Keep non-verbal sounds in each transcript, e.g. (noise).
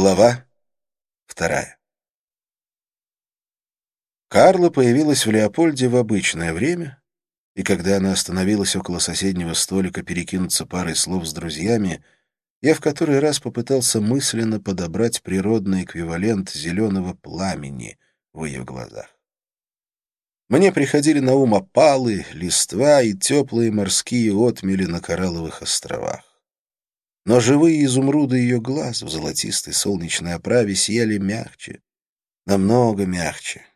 Глава вторая. Карла появилась в Леопольде в обычное время, и когда она остановилась около соседнего столика перекинуться парой слов с друзьями, я в который раз попытался мысленно подобрать природный эквивалент зеленого пламени в ее глазах. Мне приходили на ум опалы, листва и теплые морские отмели на коралловых островах. Но живые изумруды ее глаз в золотистой солнечной оправе сияли мягче, намного мягче.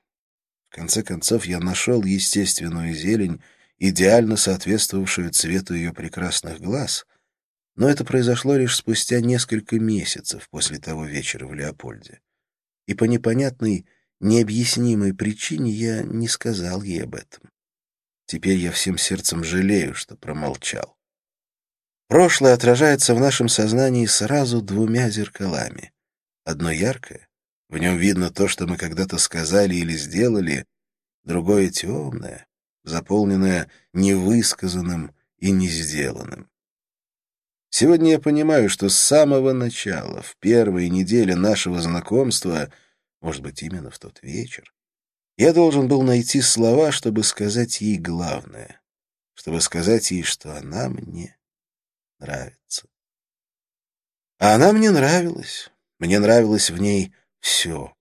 В конце концов, я нашел естественную зелень, идеально соответствовавшую цвету ее прекрасных глаз, но это произошло лишь спустя несколько месяцев после того вечера в Леопольде. И по непонятной, необъяснимой причине я не сказал ей об этом. Теперь я всем сердцем жалею, что промолчал. Прошлое отражается в нашем сознании сразу двумя зеркалами. Одно яркое, в нем видно то, что мы когда-то сказали или сделали, другое темное, заполненное невысказанным и не сделанным. Сегодня я понимаю, что с самого начала, в первые недели нашего знакомства, может быть, именно в тот вечер, я должен был найти слова, чтобы сказать ей главное, чтобы сказать ей, что она мне нравится. А она мне нравилась. Мне нравилось в ней все.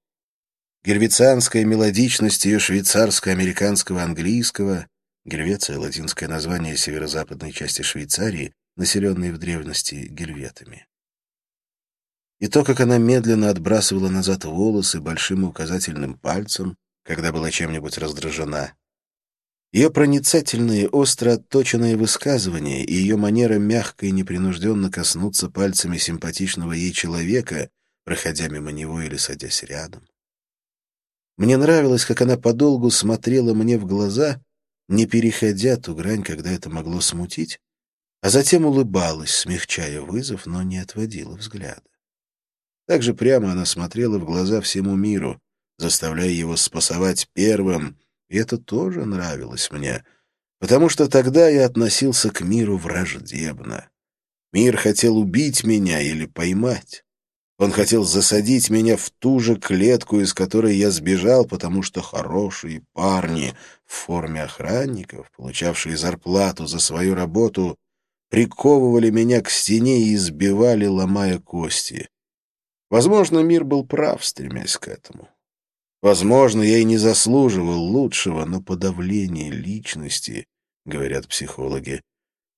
Гервицианская мелодичность ее швейцарско-американского английского, Гельвеция — латинское название северо-западной части Швейцарии, населенной в древности гельветами. И то, как она медленно отбрасывала назад волосы большим указательным пальцем, когда была чем-нибудь раздражена, ее проницательные, остро отточенные высказывания и ее манера мягко и непринужденно коснуться пальцами симпатичного ей человека, проходя мимо него или садясь рядом. Мне нравилось, как она подолгу смотрела мне в глаза, не переходя ту грань, когда это могло смутить, а затем улыбалась, смягчая вызов, но не отводила взгляда. Так же прямо она смотрела в глаза всему миру, заставляя его спасовать первым — и это тоже нравилось мне, потому что тогда я относился к миру враждебно. Мир хотел убить меня или поймать. Он хотел засадить меня в ту же клетку, из которой я сбежал, потому что хорошие парни в форме охранников, получавшие зарплату за свою работу, приковывали меня к стене и избивали, ломая кости. Возможно, мир был прав, стремясь к этому. Возможно, я и не заслуживал лучшего, но подавление личности, говорят психологи,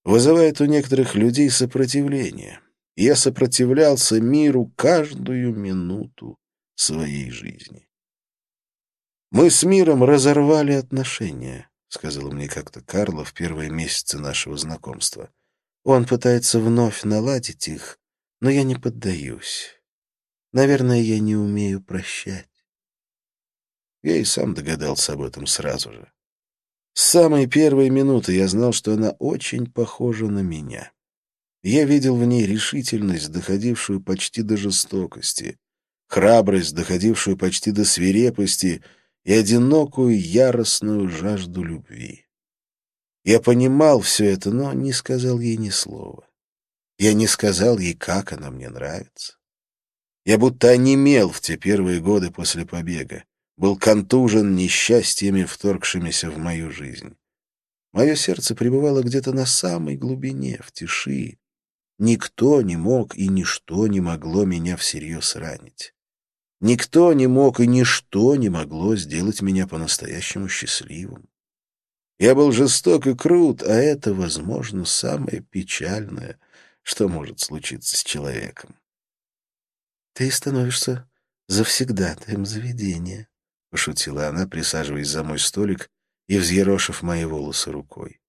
вызывает у некоторых людей сопротивление. я сопротивлялся миру каждую минуту своей жизни. «Мы с миром разорвали отношения», — сказала мне как-то Карла в первые месяцы нашего знакомства. «Он пытается вновь наладить их, но я не поддаюсь. Наверное, я не умею прощать». Я и сам догадался об этом сразу же. С самой первой минуты я знал, что она очень похожа на меня. Я видел в ней решительность, доходившую почти до жестокости, храбрость, доходившую почти до свирепости, и одинокую яростную жажду любви. Я понимал все это, но не сказал ей ни слова. Я не сказал ей, как она мне нравится. Я будто онемел в те первые годы после побега был контужен несчастьями, вторгшимися в мою жизнь. Мое сердце пребывало где-то на самой глубине, в тиши. Никто не мог и ничто не могло меня всерьез ранить. Никто не мог и ничто не могло сделать меня по-настоящему счастливым. Я был жесток и крут, а это, возможно, самое печальное, что может случиться с человеком. Ты становишься завсегдатаем заведения, — пошутила она, присаживаясь за мой столик и взъерошив мои волосы рукой.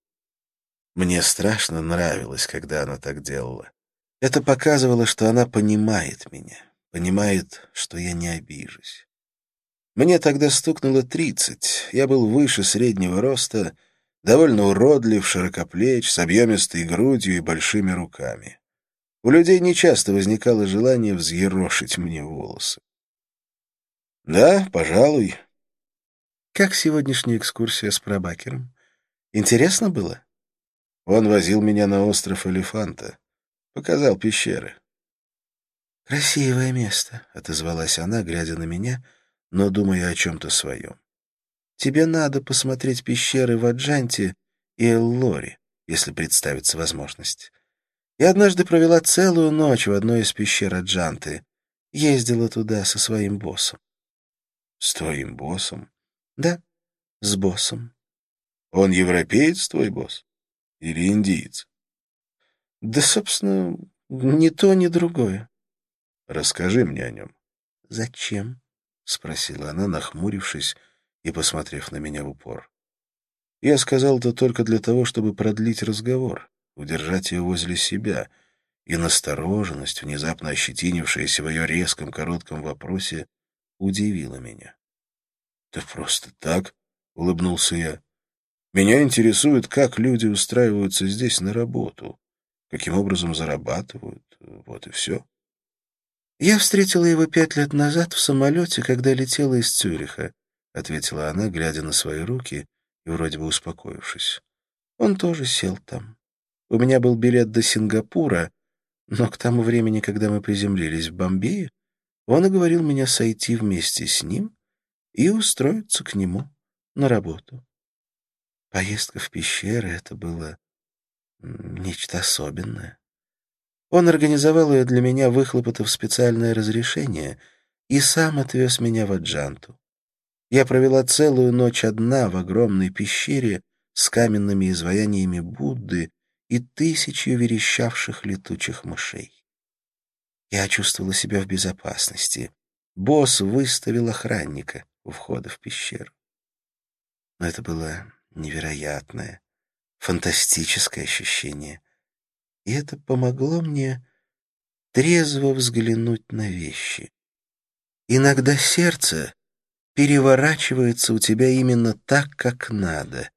Мне страшно нравилось, когда она так делала. Это показывало, что она понимает меня, понимает, что я не обижусь. Мне тогда стукнуло тридцать, я был выше среднего роста, довольно уродлив, широкоплеч, с объемистой грудью и большими руками. У людей нечасто возникало желание взъерошить мне волосы. Да, пожалуй. Как сегодняшняя экскурсия с прабакером? Интересно было? Он возил меня на остров Элефанта. Показал пещеры. «Красивое место», — отозвалась она, глядя на меня, но думая о чем-то своем. «Тебе надо посмотреть пещеры в Аджанте и Эллоре, если представится возможность. Я однажды провела целую ночь в одной из пещер Аджанты. Ездила туда со своим боссом. С твоим боссом? Да, с боссом. Он европеец, твой босс? Или индиец? Да, собственно, ни то, ни другое. Расскажи мне о нем. Зачем? — спросила она, нахмурившись и посмотрев на меня в упор. Я сказал это только для того, чтобы продлить разговор, удержать ее возле себя, и настороженность, внезапно ощетинившаяся в ее резком коротком вопросе, удивило меня. «Да просто так», — улыбнулся я. «Меня интересует, как люди устраиваются здесь на работу, каким образом зарабатывают, вот и все». «Я встретила его пять лет назад в самолете, когда летела из Цюриха», — ответила она, глядя на свои руки и вроде бы успокоившись. «Он тоже сел там. У меня был билет до Сингапура, но к тому времени, когда мы приземлились в Бомбее, он уговорил меня сойти вместе с ним и устроиться к нему на работу. Поездка в пещеры — это было нечто особенное. Он организовал ее для меня, выхлопотав специальное разрешение, и сам отвез меня в Аджанту. Я провела целую ночь одна в огромной пещере с каменными изваяниями Будды и тысячью верещавших летучих мышей. Я чувствовала себя в безопасности. Босс выставил охранника у входа в пещеру. Но это было невероятное, фантастическое ощущение. И это помогло мне трезво взглянуть на вещи. Иногда сердце переворачивается у тебя именно так, как надо,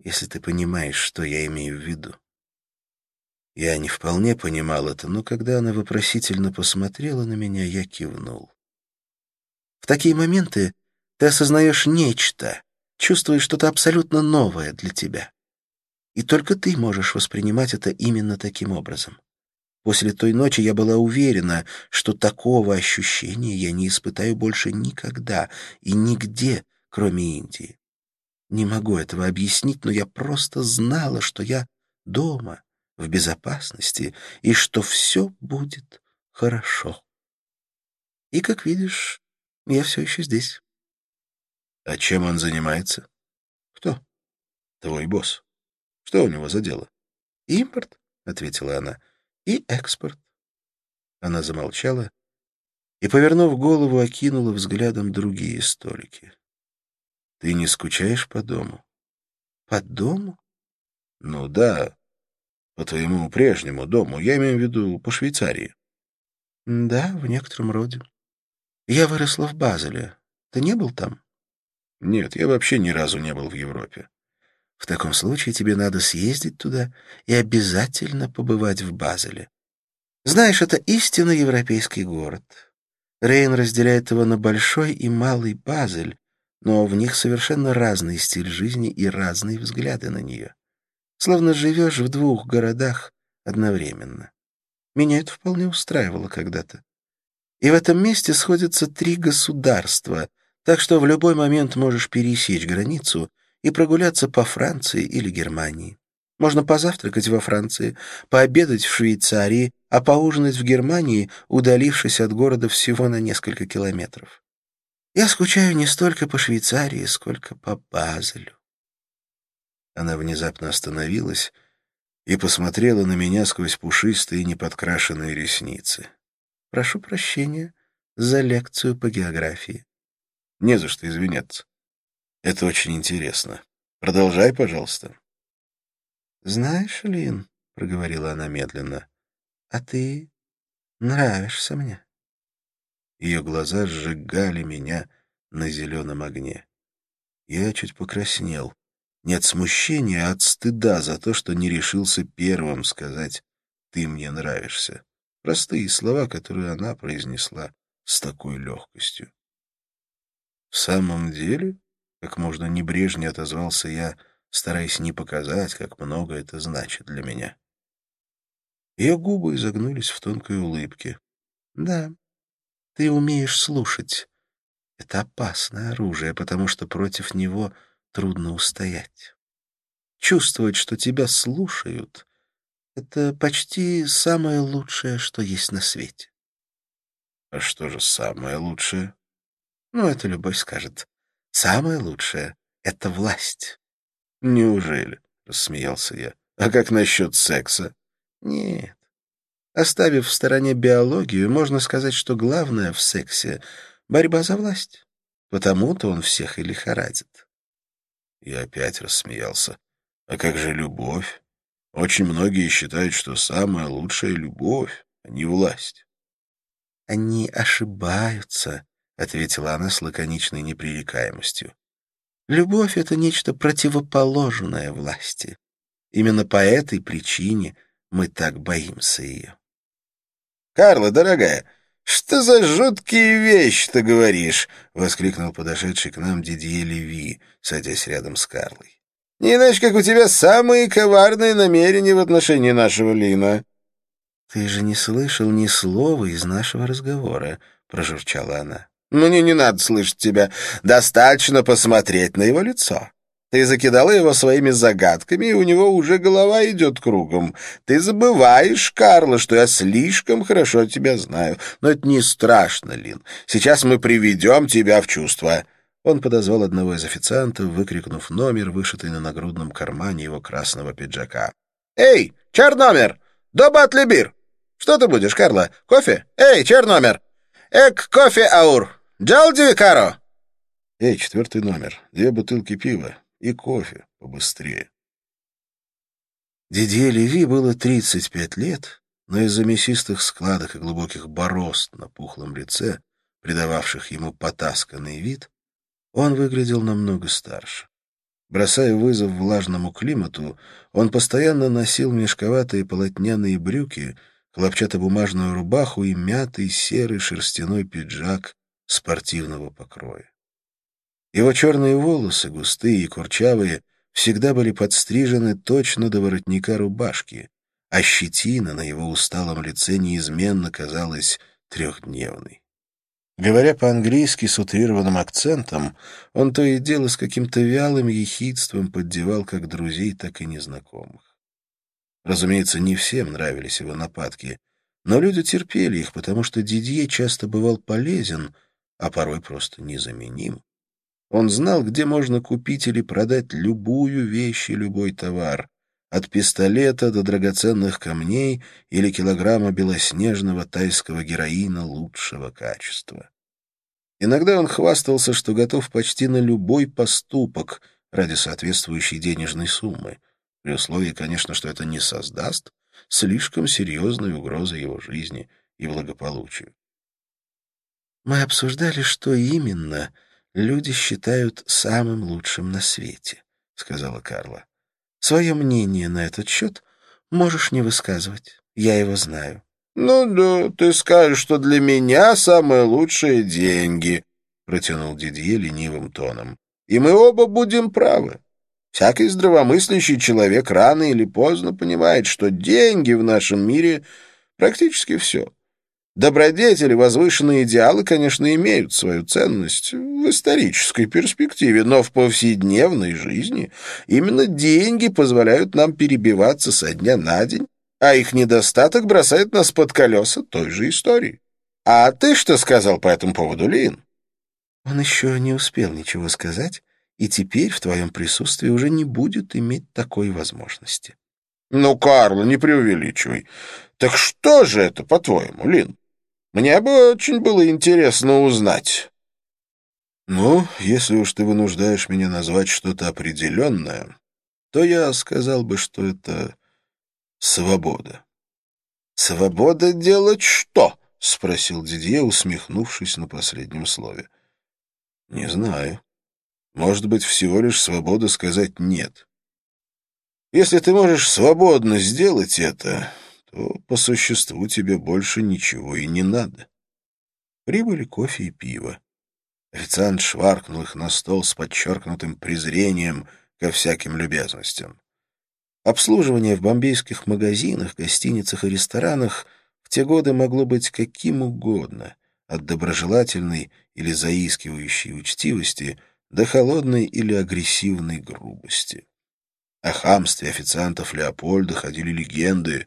если ты понимаешь, что я имею в виду. Я не вполне понимал это, но когда она вопросительно посмотрела на меня, я кивнул. В такие моменты ты осознаешь нечто, чувствуешь что-то абсолютно новое для тебя. И только ты можешь воспринимать это именно таким образом. После той ночи я была уверена, что такого ощущения я не испытаю больше никогда и нигде, кроме Индии. Не могу этого объяснить, но я просто знала, что я дома, в безопасности и что все будет хорошо. И, как видишь, я все еще здесь. А чем он занимается? Кто? Твой босс. Что у него за дело? Импорт, — ответила она, — и экспорт. Она замолчала и, повернув голову, окинула взглядом другие столики. Ты не скучаешь по дому? По дому? Ну да, по твоему прежнему дому, я имею в виду по Швейцарии. Да, в некотором роде. Я выросла в Базеле. Ты не был там? Нет, я вообще ни разу не был в Европе. В таком случае тебе надо съездить туда и обязательно побывать в Базеле. Знаешь, это истинно европейский город. Рейн разделяет его на большой и малый Базель, но в них совершенно разный стиль жизни и разные взгляды на нее словно живешь в двух городах одновременно. Меня это вполне устраивало когда-то. И в этом месте сходятся три государства, так что в любой момент можешь пересечь границу и прогуляться по Франции или Германии. Можно позавтракать во Франции, пообедать в Швейцарии, а поужинать в Германии, удалившись от города всего на несколько километров. Я скучаю не столько по Швейцарии, сколько по Базелю. Она внезапно остановилась и посмотрела на меня сквозь пушистые неподкрашенные ресницы. «Прошу прощения за лекцию по географии». «Не за что извиняться. Это очень интересно. Продолжай, пожалуйста». «Знаешь, Лин, — проговорила она медленно, — а ты нравишься мне». Ее глаза сжигали меня на зеленом огне. Я чуть покраснел. Не от смущения, а от стыда за то, что не решился первым сказать «ты мне нравишься». Простые слова, которые она произнесла с такой легкостью. В самом деле, как можно небрежнее отозвался я, стараясь не показать, как много это значит для меня. Ее губы изогнулись в тонкой улыбке. Да, ты умеешь слушать. Это опасное оружие, потому что против него трудно устоять. Чувствовать, что тебя слушают, — это почти самое лучшее, что есть на свете. А что же самое лучшее? Ну, это любовь скажет. Самое лучшее — это власть. Неужели? — рассмеялся я. А как насчет секса? Нет. Оставив в стороне биологию, можно сказать, что главное в сексе — борьба за власть. Потому-то он всех и лихорадит. Я опять рассмеялся. А как же любовь? Очень многие считают, что самая лучшая — любовь, а не власть. «Они ошибаются», — ответила она с лаконичной непререкаемостью. «Любовь — это нечто противоположное власти. Именно по этой причине мы так боимся ее». «Карла, дорогая, что за жуткие вещи ты говоришь?» — воскликнул подошедший к нам Дидье Леви, садясь рядом с Карлой. «Не иначе, как у тебя самые коварные намерения в отношении нашего Лина». «Ты же не слышал ни слова из нашего разговора», — прожурчала она. «Мне не надо слышать тебя. Достаточно посмотреть на его лицо. Ты закидала его своими загадками, и у него уже голова идет кругом. Ты забываешь, Карла, что я слишком хорошо тебя знаю. Но это не страшно, Лин. Сейчас мы приведем тебя в чувство». Он подозвал одного из официантов, выкрикнув номер, вышитый на нагрудном кармане его красного пиджака. «Эй, черномер! Добат либир! Что ты будешь, Карла? Кофе? Эй, черномер! Эк, кофе, аур! Джалди, Каро!» «Эй, четвертый номер. Две бутылки пива и кофе побыстрее». Дидье Леви было 35 лет, но из-за мясистых складок и глубоких борозд на пухлом лице, придававших ему потасканный вид, он выглядел намного старше. Бросая вызов влажному климату, он постоянно носил мешковатые полотняные брюки, хлопчатобумажную рубаху и мятый серый шерстяной пиджак спортивного покроя. Его черные волосы, густые и курчавые, всегда были подстрижены точно до воротника рубашки, а щетина на его усталом лице неизменно казалась трехдневной. Говоря по-английски с утрированным акцентом, он то и дело с каким-то вялым ехидством поддевал как друзей, так и незнакомых. Разумеется, не всем нравились его нападки, но люди терпели их, потому что Дидье часто бывал полезен, а порой просто незаменим. Он знал, где можно купить или продать любую вещь и любой товар, от пистолета до драгоценных камней или килограмма белоснежного тайского героина лучшего качества. Иногда он хвастался, что готов почти на любой поступок ради соответствующей денежной суммы, при условии, конечно, что это не создаст слишком серьезной угрозы его жизни и благополучию. Мы обсуждали, что именно люди считают самым лучшим на свете, — сказала Карла. Свое мнение на этот счет можешь не высказывать. Я его знаю. — Ну да, ты скажешь, что для меня самое лучшее — деньги, — протянул Дидье ленивым тоном. — И мы оба будем правы. Всякий здравомыслящий человек рано или поздно понимает, что деньги в нашем мире практически все. Добродетели, возвышенные идеалы, конечно, имеют свою ценность в исторической перспективе, но в повседневной жизни именно деньги позволяют нам перебиваться со дня на день, а их недостаток бросает нас под колеса той же истории. А ты что сказал по этому поводу, Лин? Он еще не успел ничего сказать, и теперь в твоем присутствии уже не будет иметь такой возможности. — Ну, Карла, не преувеличивай. Так что же это, по-твоему, Лин? Мне бы очень было интересно узнать. Ну, если уж ты вынуждаешь меня назвать что-то определенное, то я сказал бы, что это свобода. «Свобода делать что?» — спросил Дидье, усмехнувшись на последнем слове. «Не знаю. Может быть, всего лишь свобода сказать «нет». Если ты можешь свободно сделать это, то по существу тебе больше ничего и не надо. Прибыли кофе и пиво. Официант шваркнул их на стол с подчеркнутым презрением ко всяким любезностям. Обслуживание в бомбейских магазинах, гостиницах и ресторанах в те годы могло быть каким угодно, от доброжелательной или заискивающей учтивости до холодной или агрессивной грубости. О хамстве официантов Леопольда ходили легенды.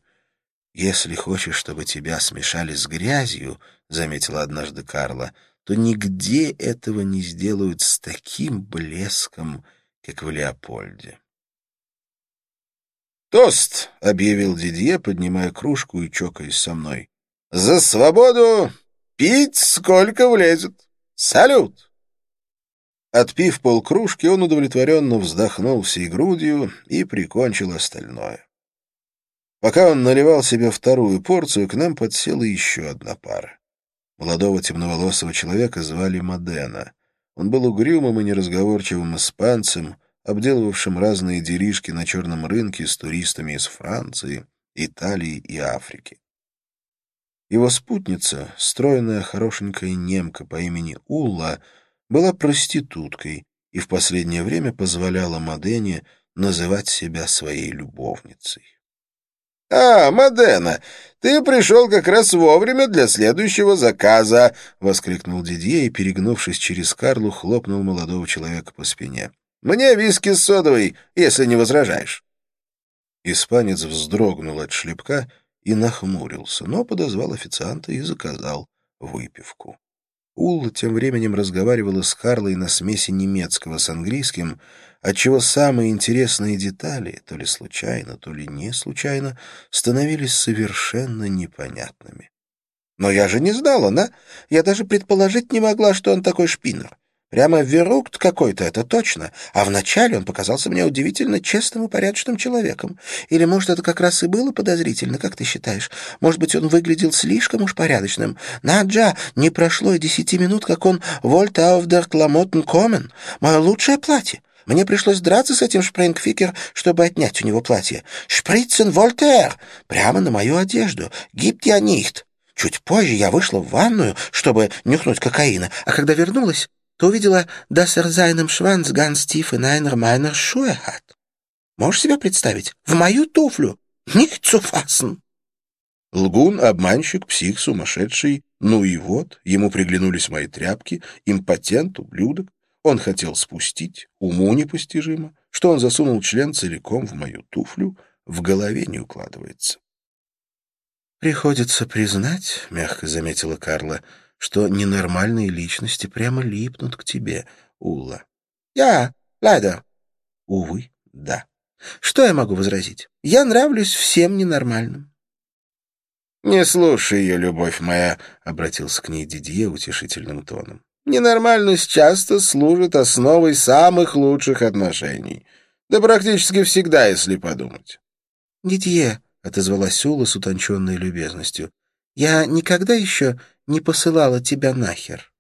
«Если хочешь, чтобы тебя смешали с грязью», — заметила однажды Карла, — то нигде этого не сделают с таким блеском, как в Леопольде. «Тост!» — объявил Дидье, поднимая кружку и чокаясь со мной. «За свободу! Пить сколько влезет! Салют!» Отпив полкружки, он удовлетворенно вздохнул всей грудью и прикончил остальное. Пока он наливал себе вторую порцию, к нам подсела еще одна пара. Молодого темноволосого человека звали Модена. Он был угрюмым и неразговорчивым испанцем, обделывавшим разные делишки на черном рынке с туристами из Франции, Италии и Африки. Его спутница, стройная хорошенькая немка по имени Улла, была проституткой и в последнее время позволяла Модене называть себя своей любовницей. «А, Модена, ты пришел как раз вовремя для следующего заказа!» — воскликнул Дидье и, перегнувшись через Карлу, хлопнул молодого человека по спине. Мне виски с содовой, если не возражаешь». Испанец вздрогнул от шлепка и нахмурился, но подозвал официанта и заказал выпивку. Улла тем временем разговаривала с Карлой на смеси немецкого с английским, отчего самые интересные детали, то ли случайно, то ли не случайно, становились совершенно непонятными. «Но я же не знала, да? Я даже предположить не могла, что он такой шпинер. Прямо верукт какой-то, это точно. А вначале он показался мне удивительно честным и порядочным человеком. Или, может, это как раз и было подозрительно, как ты считаешь? Может быть, он выглядел слишком уж порядочным? Наджа, не прошло и десяти минут, как он «Вольт ауф дер Кламоттен комен». Мое лучшее платье. Мне пришлось драться с этим Шпрингфикер, чтобы отнять у него платье. «Шприцен Вольтер!» Прямо на мою одежду. «Гибт я нихт!» Чуть позже я вышла в ванную, чтобы нюхнуть кокаина, а когда вернулась, то увидела «Das er seinem Schwanz ganz tief in einer meiner Schuhe hat». Можешь себе представить? В мою туфлю! Fassen! Лгун, обманщик, псих, сумасшедший. Ну и вот, ему приглянулись мои тряпки, импотент, ублюдок. Он хотел спустить, уму непостижимо. Что он засунул член целиком в мою туфлю, в голове не укладывается. «Приходится признать», — мягко заметила Карла, — что ненормальные личности прямо липнут к тебе, Ула. Я, Лайда. Увы, да. Что я могу возразить? Я нравлюсь всем ненормальным. «Не слушай ее, любовь моя», — обратился к ней Дидье утешительным тоном. «Ненормальность часто служит основой самых лучших отношений. Да практически всегда, если подумать». «Дидье», — отозвалась Ула с утонченной любезностью, — «я никогда еще не посылала тебя нахер.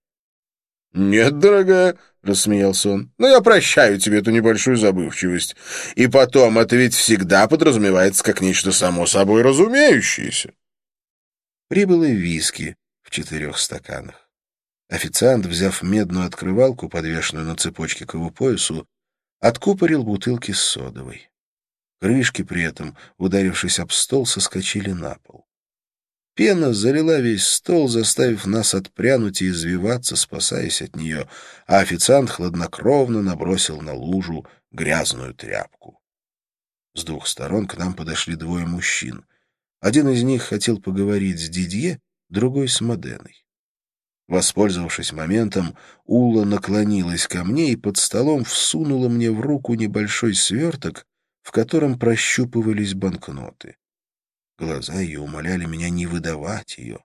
— Нет, дорогая, — рассмеялся он, — но я прощаю тебе эту небольшую забывчивость. И потом, это ведь всегда подразумевается как нечто само собой разумеющееся. Прибыло виски в четырех стаканах. Официант, взяв медную открывалку, подвешенную на цепочке к его поясу, откупорил бутылки с содовой. Крышки при этом, ударившись об стол, соскочили на пол. Пена залила весь стол, заставив нас отпрянуть и извиваться, спасаясь от нее, а официант хладнокровно набросил на лужу грязную тряпку. С двух сторон к нам подошли двое мужчин. Один из них хотел поговорить с Дидье, другой — с Моденой. Воспользовавшись моментом, Ула наклонилась ко мне и под столом всунула мне в руку небольшой сверток, в котором прощупывались банкноты. Глаза ее умоляли меня не выдавать ее.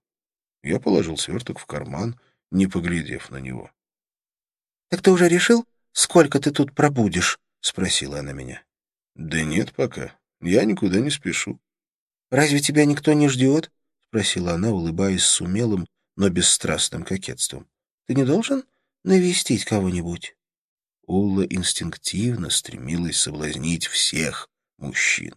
Я положил сверток в карман, не поглядев на него. — Так ты уже решил, сколько ты тут пробудешь? — спросила она меня. — Да нет пока. Я никуда не спешу. — Разве тебя никто не ждет? — спросила она, улыбаясь с умелым, но бесстрастным кокетством. — Ты не должен навестить кого-нибудь? Улла инстинктивно стремилась соблазнить всех мужчин.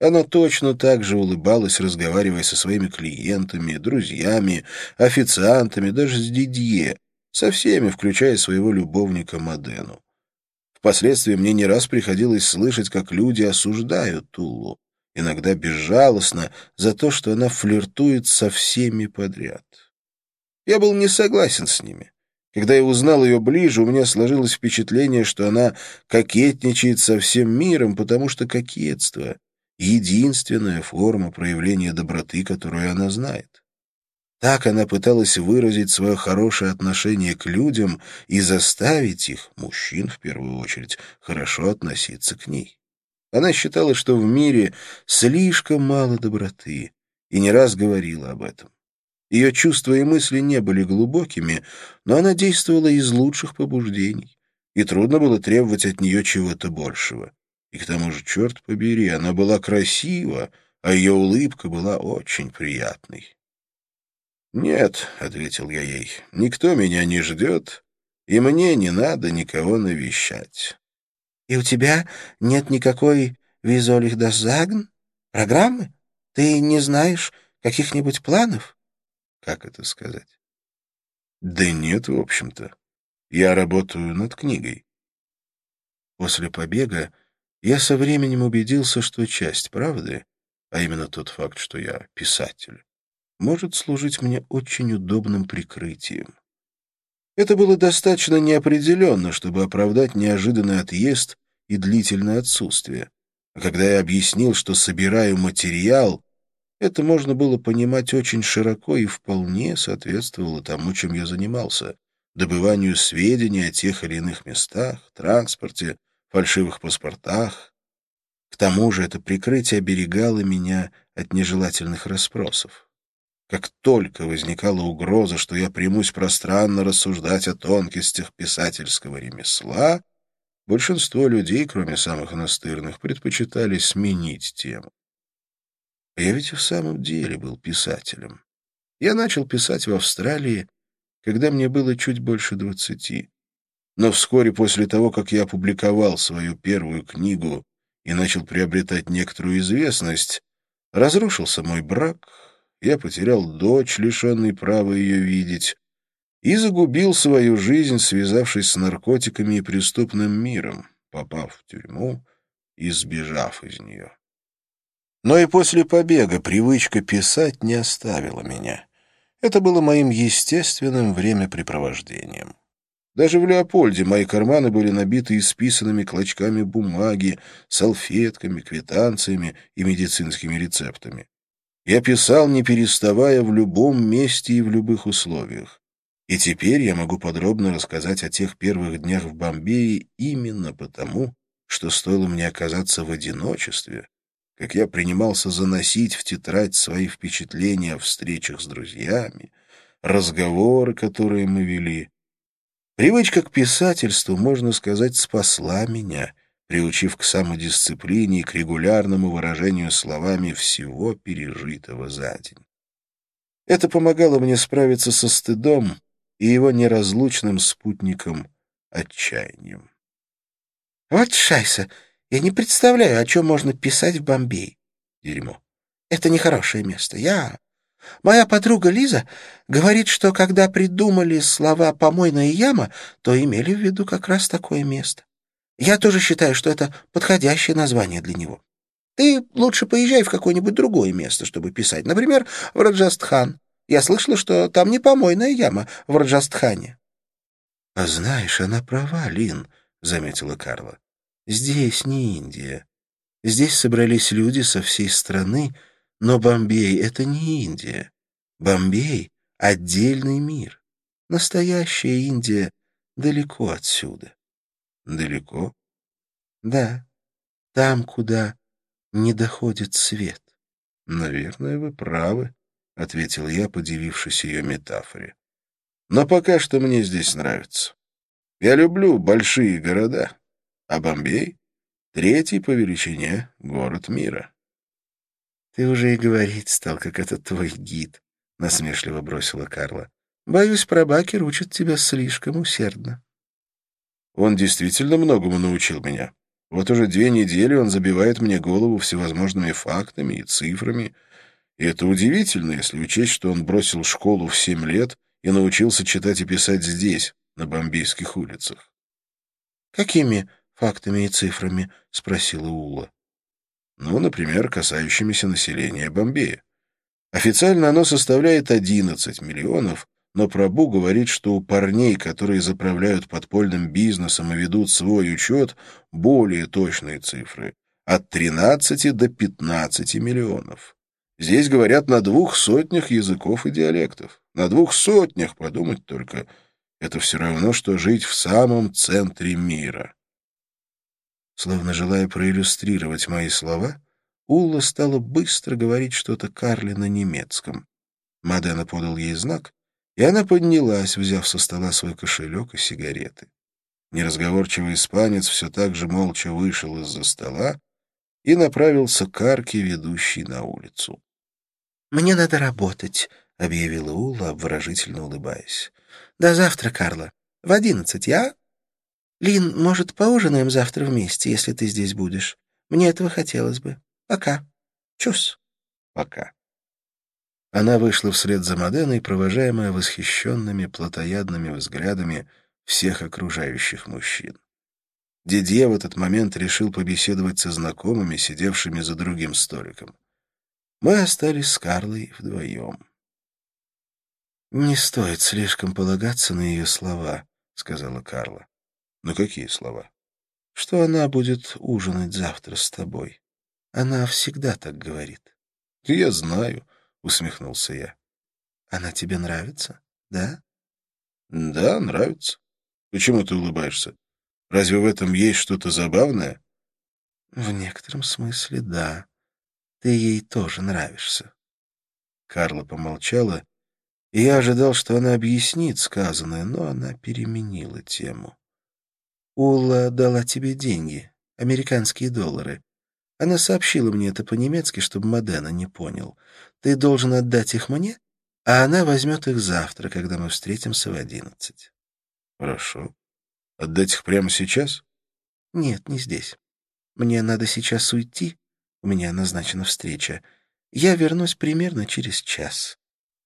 Она точно так же улыбалась, разговаривая со своими клиентами, друзьями, официантами, даже с Дидье, со всеми, включая своего любовника Модену. Впоследствии мне не раз приходилось слышать, как люди осуждают Тулу. иногда безжалостно, за то, что она флиртует со всеми подряд. Я был не согласен с ними. Когда я узнал ее ближе, у меня сложилось впечатление, что она кокетничает со всем миром, потому что кокетство — единственная форма проявления доброты, которую она знает. Так она пыталась выразить свое хорошее отношение к людям и заставить их, мужчин в первую очередь, хорошо относиться к ней. Она считала, что в мире слишком мало доброты, и не раз говорила об этом. Ее чувства и мысли не были глубокими, но она действовала из лучших побуждений, и трудно было требовать от нее чего-то большего. И к тому же, черт побери, она была красива, а ее улыбка была очень приятной. «Нет», — ответил я ей, — «никто меня не ждет, и мне не надо никого навещать». «И у тебя нет никакой визолих дазагн? Программы? Ты не знаешь каких-нибудь планов?» «Как это сказать?» «Да нет, в общем-то. Я работаю над книгой». После побега я со временем убедился, что часть правды, а именно тот факт, что я писатель, может служить мне очень удобным прикрытием. Это было достаточно неопределенно, чтобы оправдать неожиданный отъезд и длительное отсутствие. А когда я объяснил, что собираю материал, это можно было понимать очень широко и вполне соответствовало тому, чем я занимался — добыванию сведений о тех или иных местах, транспорте, фальшивых паспортах. К тому же это прикрытие оберегало меня от нежелательных расспросов. Как только возникала угроза, что я примусь пространно рассуждать о тонкостях писательского ремесла, большинство людей, кроме самых настырных, предпочитали сменить тему. Я ведь и в самом деле был писателем. Я начал писать в Австралии, когда мне было чуть больше двадцати. Но вскоре после того, как я опубликовал свою первую книгу и начал приобретать некоторую известность, разрушился мой брак, я потерял дочь, лишенный права ее видеть, и загубил свою жизнь, связавшись с наркотиками и преступным миром, попав в тюрьму и сбежав из нее. Но и после побега привычка писать не оставила меня. Это было моим естественным времяпрепровождением. Даже в Леопольде мои карманы были набиты исписанными клочками бумаги, салфетками, квитанциями и медицинскими рецептами. Я писал, не переставая, в любом месте и в любых условиях. И теперь я могу подробно рассказать о тех первых днях в Бомбее именно потому, что стоило мне оказаться в одиночестве, как я принимался заносить в тетрадь свои впечатления о встречах с друзьями, разговоры, которые мы вели. Привычка к писательству, можно сказать, спасла меня — приучив к самодисциплине и к регулярному выражению словами всего пережитого за день. Это помогало мне справиться со стыдом и его неразлучным спутником — отчаянием. «Вот шайса! Я не представляю, о чем можно писать в Бомбее. Дерьмо. Это нехорошее место. Я... Моя подруга Лиза говорит, что когда придумали слова «помойная яма», то имели в виду как раз такое место. Я тоже считаю, что это подходящее название для него. Ты лучше поезжай в какое-нибудь другое место, чтобы писать. Например, в Раджастхан. Я слышала, что там не помойная яма в Раджастхане. — А знаешь, она права, Лин, — заметила Карла. — Здесь не Индия. Здесь собрались люди со всей страны, но Бомбей — это не Индия. Бомбей — отдельный мир. Настоящая Индия далеко отсюда. Далеко? Да, там, куда не доходит свет. Наверное, вы правы, — ответил я, подивившись ее метафоре. Но пока что мне здесь нравится. Я люблю большие города, а Бомбей — третий по величине город мира. Ты уже и говорить стал, как этот твой гид, — насмешливо бросила Карла. Боюсь, прабакер учит тебя слишком усердно. Он действительно многому научил меня. Вот уже две недели он забивает мне голову всевозможными фактами и цифрами. И это удивительно, если учесть, что он бросил школу в семь лет и научился читать и писать здесь, на бомбейских улицах. «Какими фактами и цифрами?» — спросила Ула. Ну, например, касающимися населения Бомбея. Официально оно составляет 11 миллионов, но Прабу говорит, что у парней, которые заправляют подпольным бизнесом и ведут свой учет, более точные цифры — от 13 до 15 миллионов. Здесь говорят на двух сотнях языков и диалектов. На двух сотнях, подумать только. Это все равно, что жить в самом центре мира. Словно желая проиллюстрировать мои слова, Улла стала быстро говорить что-то Карле на немецком. Мадена подал ей знак, и она поднялась, взяв со стола свой кошелек и сигареты. Неразговорчивый испанец все так же молча вышел из-за стола и направился к арке, ведущей на улицу. «Мне надо работать», — объявила Ула, обворожительно улыбаясь. «До завтра, Карла. В одиннадцать, я? Лин, может, поужинаем завтра вместе, если ты здесь будешь? Мне этого хотелось бы. Пока. Чус». «Пока». Она вышла вслед за Моденой, провожаемая восхищенными плотоядными взглядами всех окружающих мужчин. Дидье в этот момент решил побеседовать со знакомыми, сидевшими за другим столиком. Мы остались с Карлой вдвоем. «Не стоит слишком полагаться на ее слова», — сказала Карла. «Ну какие слова?» «Что она будет ужинать завтра с тобой. Она всегда так говорит». «Я знаю», — усмехнулся я. «Она тебе нравится, да?» «Да, нравится. Почему ты улыбаешься? Разве в этом есть что-то забавное?» «В некотором смысле, да», ты ей тоже нравишься. Карла помолчала, и я ожидал, что она объяснит сказанное, но она переменила тему. «Ула дала тебе деньги, американские доллары. Она сообщила мне это по-немецки, чтобы Модена не понял. Ты должен отдать их мне, а она возьмет их завтра, когда мы встретимся в одиннадцать». «Хорошо. Отдать их прямо сейчас?» «Нет, не здесь. Мне надо сейчас уйти, у меня назначена встреча. Я вернусь примерно через час.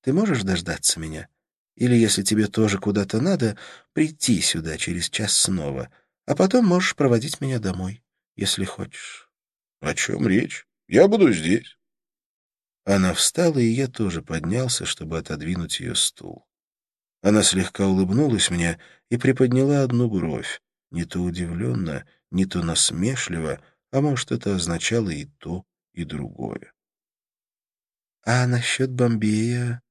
Ты можешь дождаться меня? Или, если тебе тоже куда-то надо, прийти сюда через час снова, а потом можешь проводить меня домой, если хочешь. — О чем речь? Я буду здесь. Она встала, и я тоже поднялся, чтобы отодвинуть ее стул. Она слегка улыбнулась мне и приподняла одну бровь, не то удивленно, не то насмешливо, а может, это означало и то, и другое. А насчет Бомбея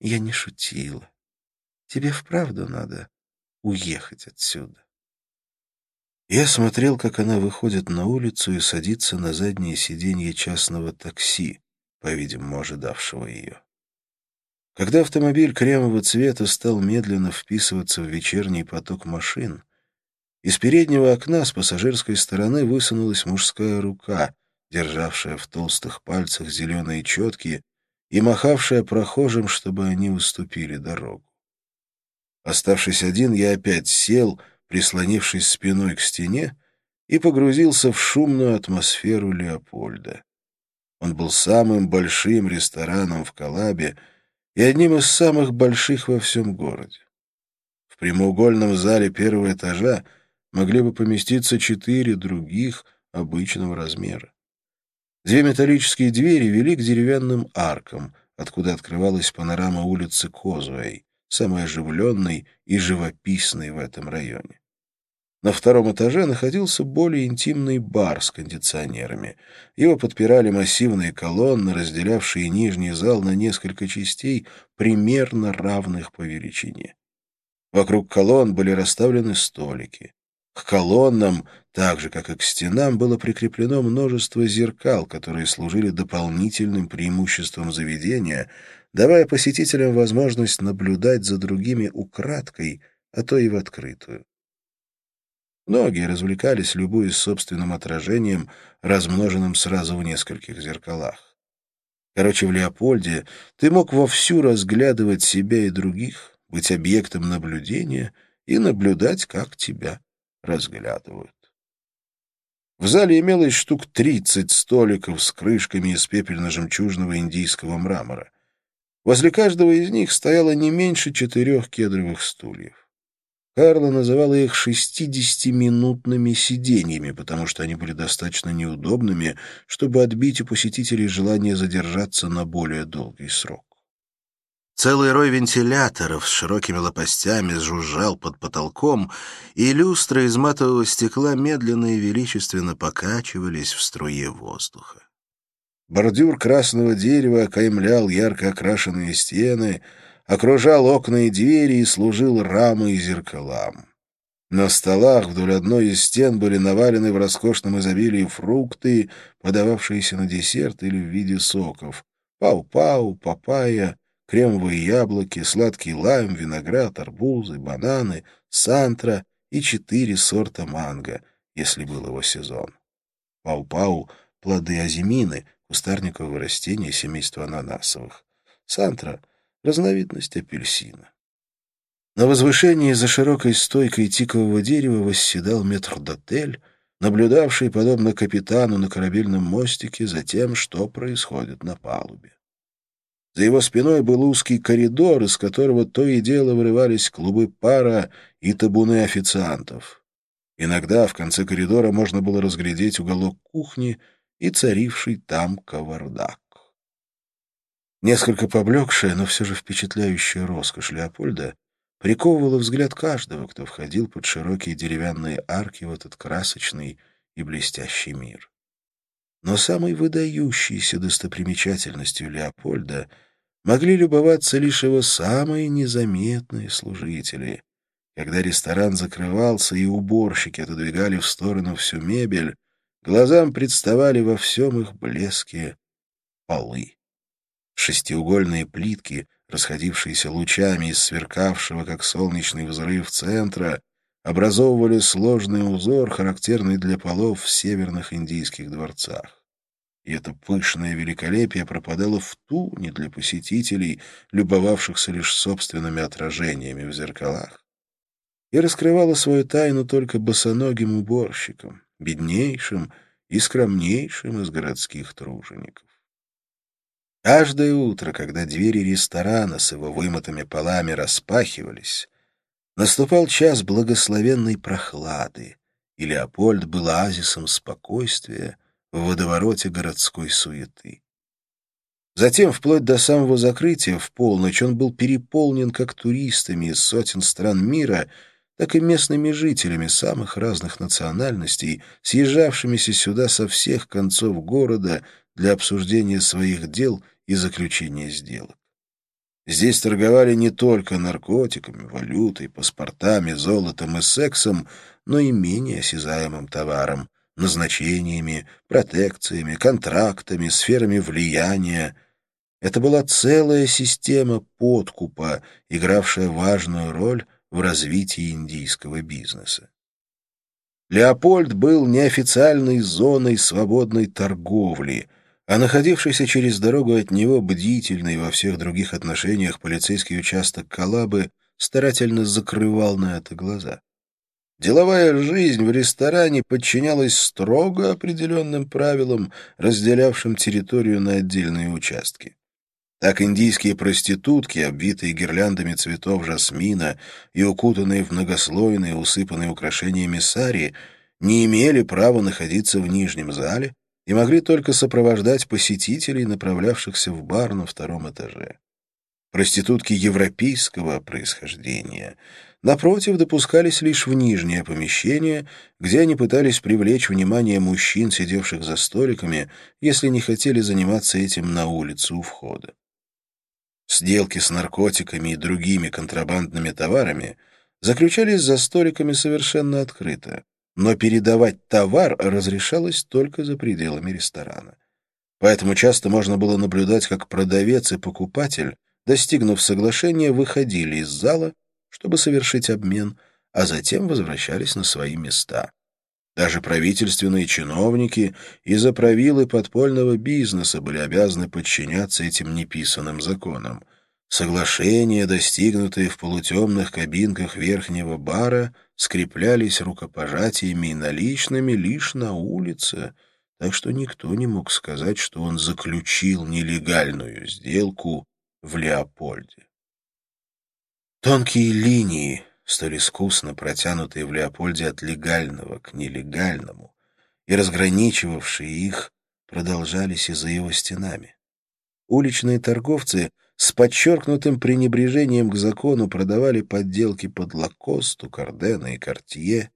я не шутила. Тебе вправду надо уехать отсюда. Я смотрел, как она выходит на улицу и садится на заднее сиденье частного такси, по-видимому, ожидавшего ее. Когда автомобиль кремового цвета стал медленно вписываться в вечерний поток машин, из переднего окна с пассажирской стороны высунулась мужская рука, державшая в толстых пальцах зеленые четки и махавшая прохожим, чтобы они уступили дорогу. Оставшись один, я опять сел, прислонившись спиной к стене, и погрузился в шумную атмосферу Леопольда. Он был самым большим рестораном в Калабе и одним из самых больших во всем городе. В прямоугольном зале первого этажа могли бы поместиться четыре других обычного размера. Две металлические двери вели к деревянным аркам, откуда открывалась панорама улицы Козуэй, самой оживленной и живописной в этом районе. На втором этаже находился более интимный бар с кондиционерами. Его подпирали массивные колонны, разделявшие нижний зал на несколько частей, примерно равных по величине. Вокруг колонн были расставлены столики. К колоннам, так же, как и к стенам, было прикреплено множество зеркал, которые служили дополнительным преимуществом заведения, давая посетителям возможность наблюдать за другими украдкой, а то и в открытую. Многие развлекались, любуясь собственным отражением, размноженным сразу в нескольких зеркалах. Короче, в Леопольде ты мог вовсю разглядывать себя и других, быть объектом наблюдения и наблюдать, как тебя разглядывают. В зале имелось штук тридцать столиков с крышками из пепельно-жемчужного индийского мрамора. Возле каждого из них стояло не меньше четырех кедровых стульев. Карла называла их шестидесятиминутными сиденьями, потому что они были достаточно неудобными, чтобы отбить у посетителей желание задержаться на более долгий срок. Целый рой вентиляторов с широкими лопастями жужжал под потолком, и люстры из матового стекла медленно и величественно покачивались в струе воздуха. Бордюр красного дерева окаймлял ярко окрашенные стены, окружал окна и двери и служил рамой и зеркалам. На столах вдоль одной из стен были навалены в роскошном изобилии фрукты, подававшиеся на десерт или в виде соков. Пау-пау, папайя, кремовые яблоки, сладкий лайм, виноград, арбузы, бананы, сантра и четыре сорта манго, если был его сезон. Пау-пау — плоды азимины, кустарникового растения семейства ананасовых. Сантра — разновидность апельсина. На возвышении за широкой стойкой тикового дерева восседал метрдотель, наблюдавший, подобно капитану на корабельном мостике, за тем, что происходит на палубе. За его спиной был узкий коридор, из которого то и дело вырывались клубы пара и табуны официантов. Иногда в конце коридора можно было разглядеть уголок кухни и царивший там кавардак. Несколько поблекшая, но все же впечатляющая роскошь Леопольда приковывала взгляд каждого, кто входил под широкие деревянные арки в этот красочный и блестящий мир. Но самой выдающейся достопримечательностью Леопольда — могли любоваться лишь его самые незаметные служители. Когда ресторан закрывался и уборщики отодвигали в сторону всю мебель, глазам представали во всем их блеске полы. Шестиугольные плитки, расходившиеся лучами из сверкавшего, как солнечный взрыв, центра, образовывали сложный узор, характерный для полов в северных индийских дворцах. И это пышное великолепие пропадало в туне для посетителей, любовавшихся лишь собственными отражениями в зеркалах, и раскрывало свою тайну только босоногим уборщикам, беднейшим и скромнейшим из городских тружеников. Каждое утро, когда двери ресторана с его вымытыми полами распахивались, наступал час благословенной прохлады, и Леопольд был оазисом спокойствия, в водовороте городской суеты. Затем, вплоть до самого закрытия, в полночь, он был переполнен как туристами из сотен стран мира, так и местными жителями самых разных национальностей, съезжавшимися сюда со всех концов города для обсуждения своих дел и заключения сделок. Здесь торговали не только наркотиками, валютой, паспортами, золотом и сексом, но и менее осязаемым товаром назначениями, протекциями, контрактами, сферами влияния. Это была целая система подкупа, игравшая важную роль в развитии индийского бизнеса. Леопольд был неофициальной зоной свободной торговли, а находившийся через дорогу от него бдительный во всех других отношениях полицейский участок Калабы старательно закрывал на это глаза. Деловая жизнь в ресторане подчинялась строго определенным правилам, разделявшим территорию на отдельные участки. Так индийские проститутки, обвитые гирляндами цветов жасмина и укутанные в многослойные, усыпанные украшениями сари, не имели права находиться в нижнем зале и могли только сопровождать посетителей, направлявшихся в бар на втором этаже. Проститутки европейского происхождения — Напротив, допускались лишь в нижнее помещение, где они пытались привлечь внимание мужчин, сидевших за столиками, если не хотели заниматься этим на улице у входа. Сделки с наркотиками и другими контрабандными товарами заключались за столиками совершенно открыто, но передавать товар разрешалось только за пределами ресторана. Поэтому часто можно было наблюдать, как продавец и покупатель, достигнув соглашения, выходили из зала чтобы совершить обмен, а затем возвращались на свои места. Даже правительственные чиновники из-за правил подпольного бизнеса были обязаны подчиняться этим неписанным законам. Соглашения, достигнутые в полутемных кабинках верхнего бара, скреплялись рукопожатиями и наличными лишь на улице, так что никто не мог сказать, что он заключил нелегальную сделку в Леопольде. Тонкие линии, столь искусно протянутые в Леопольде от легального к нелегальному, и разграничивавшие их, продолжались и за его стенами. Уличные торговцы с подчеркнутым пренебрежением к закону продавали подделки под Лакосту, Кардена и Кортье.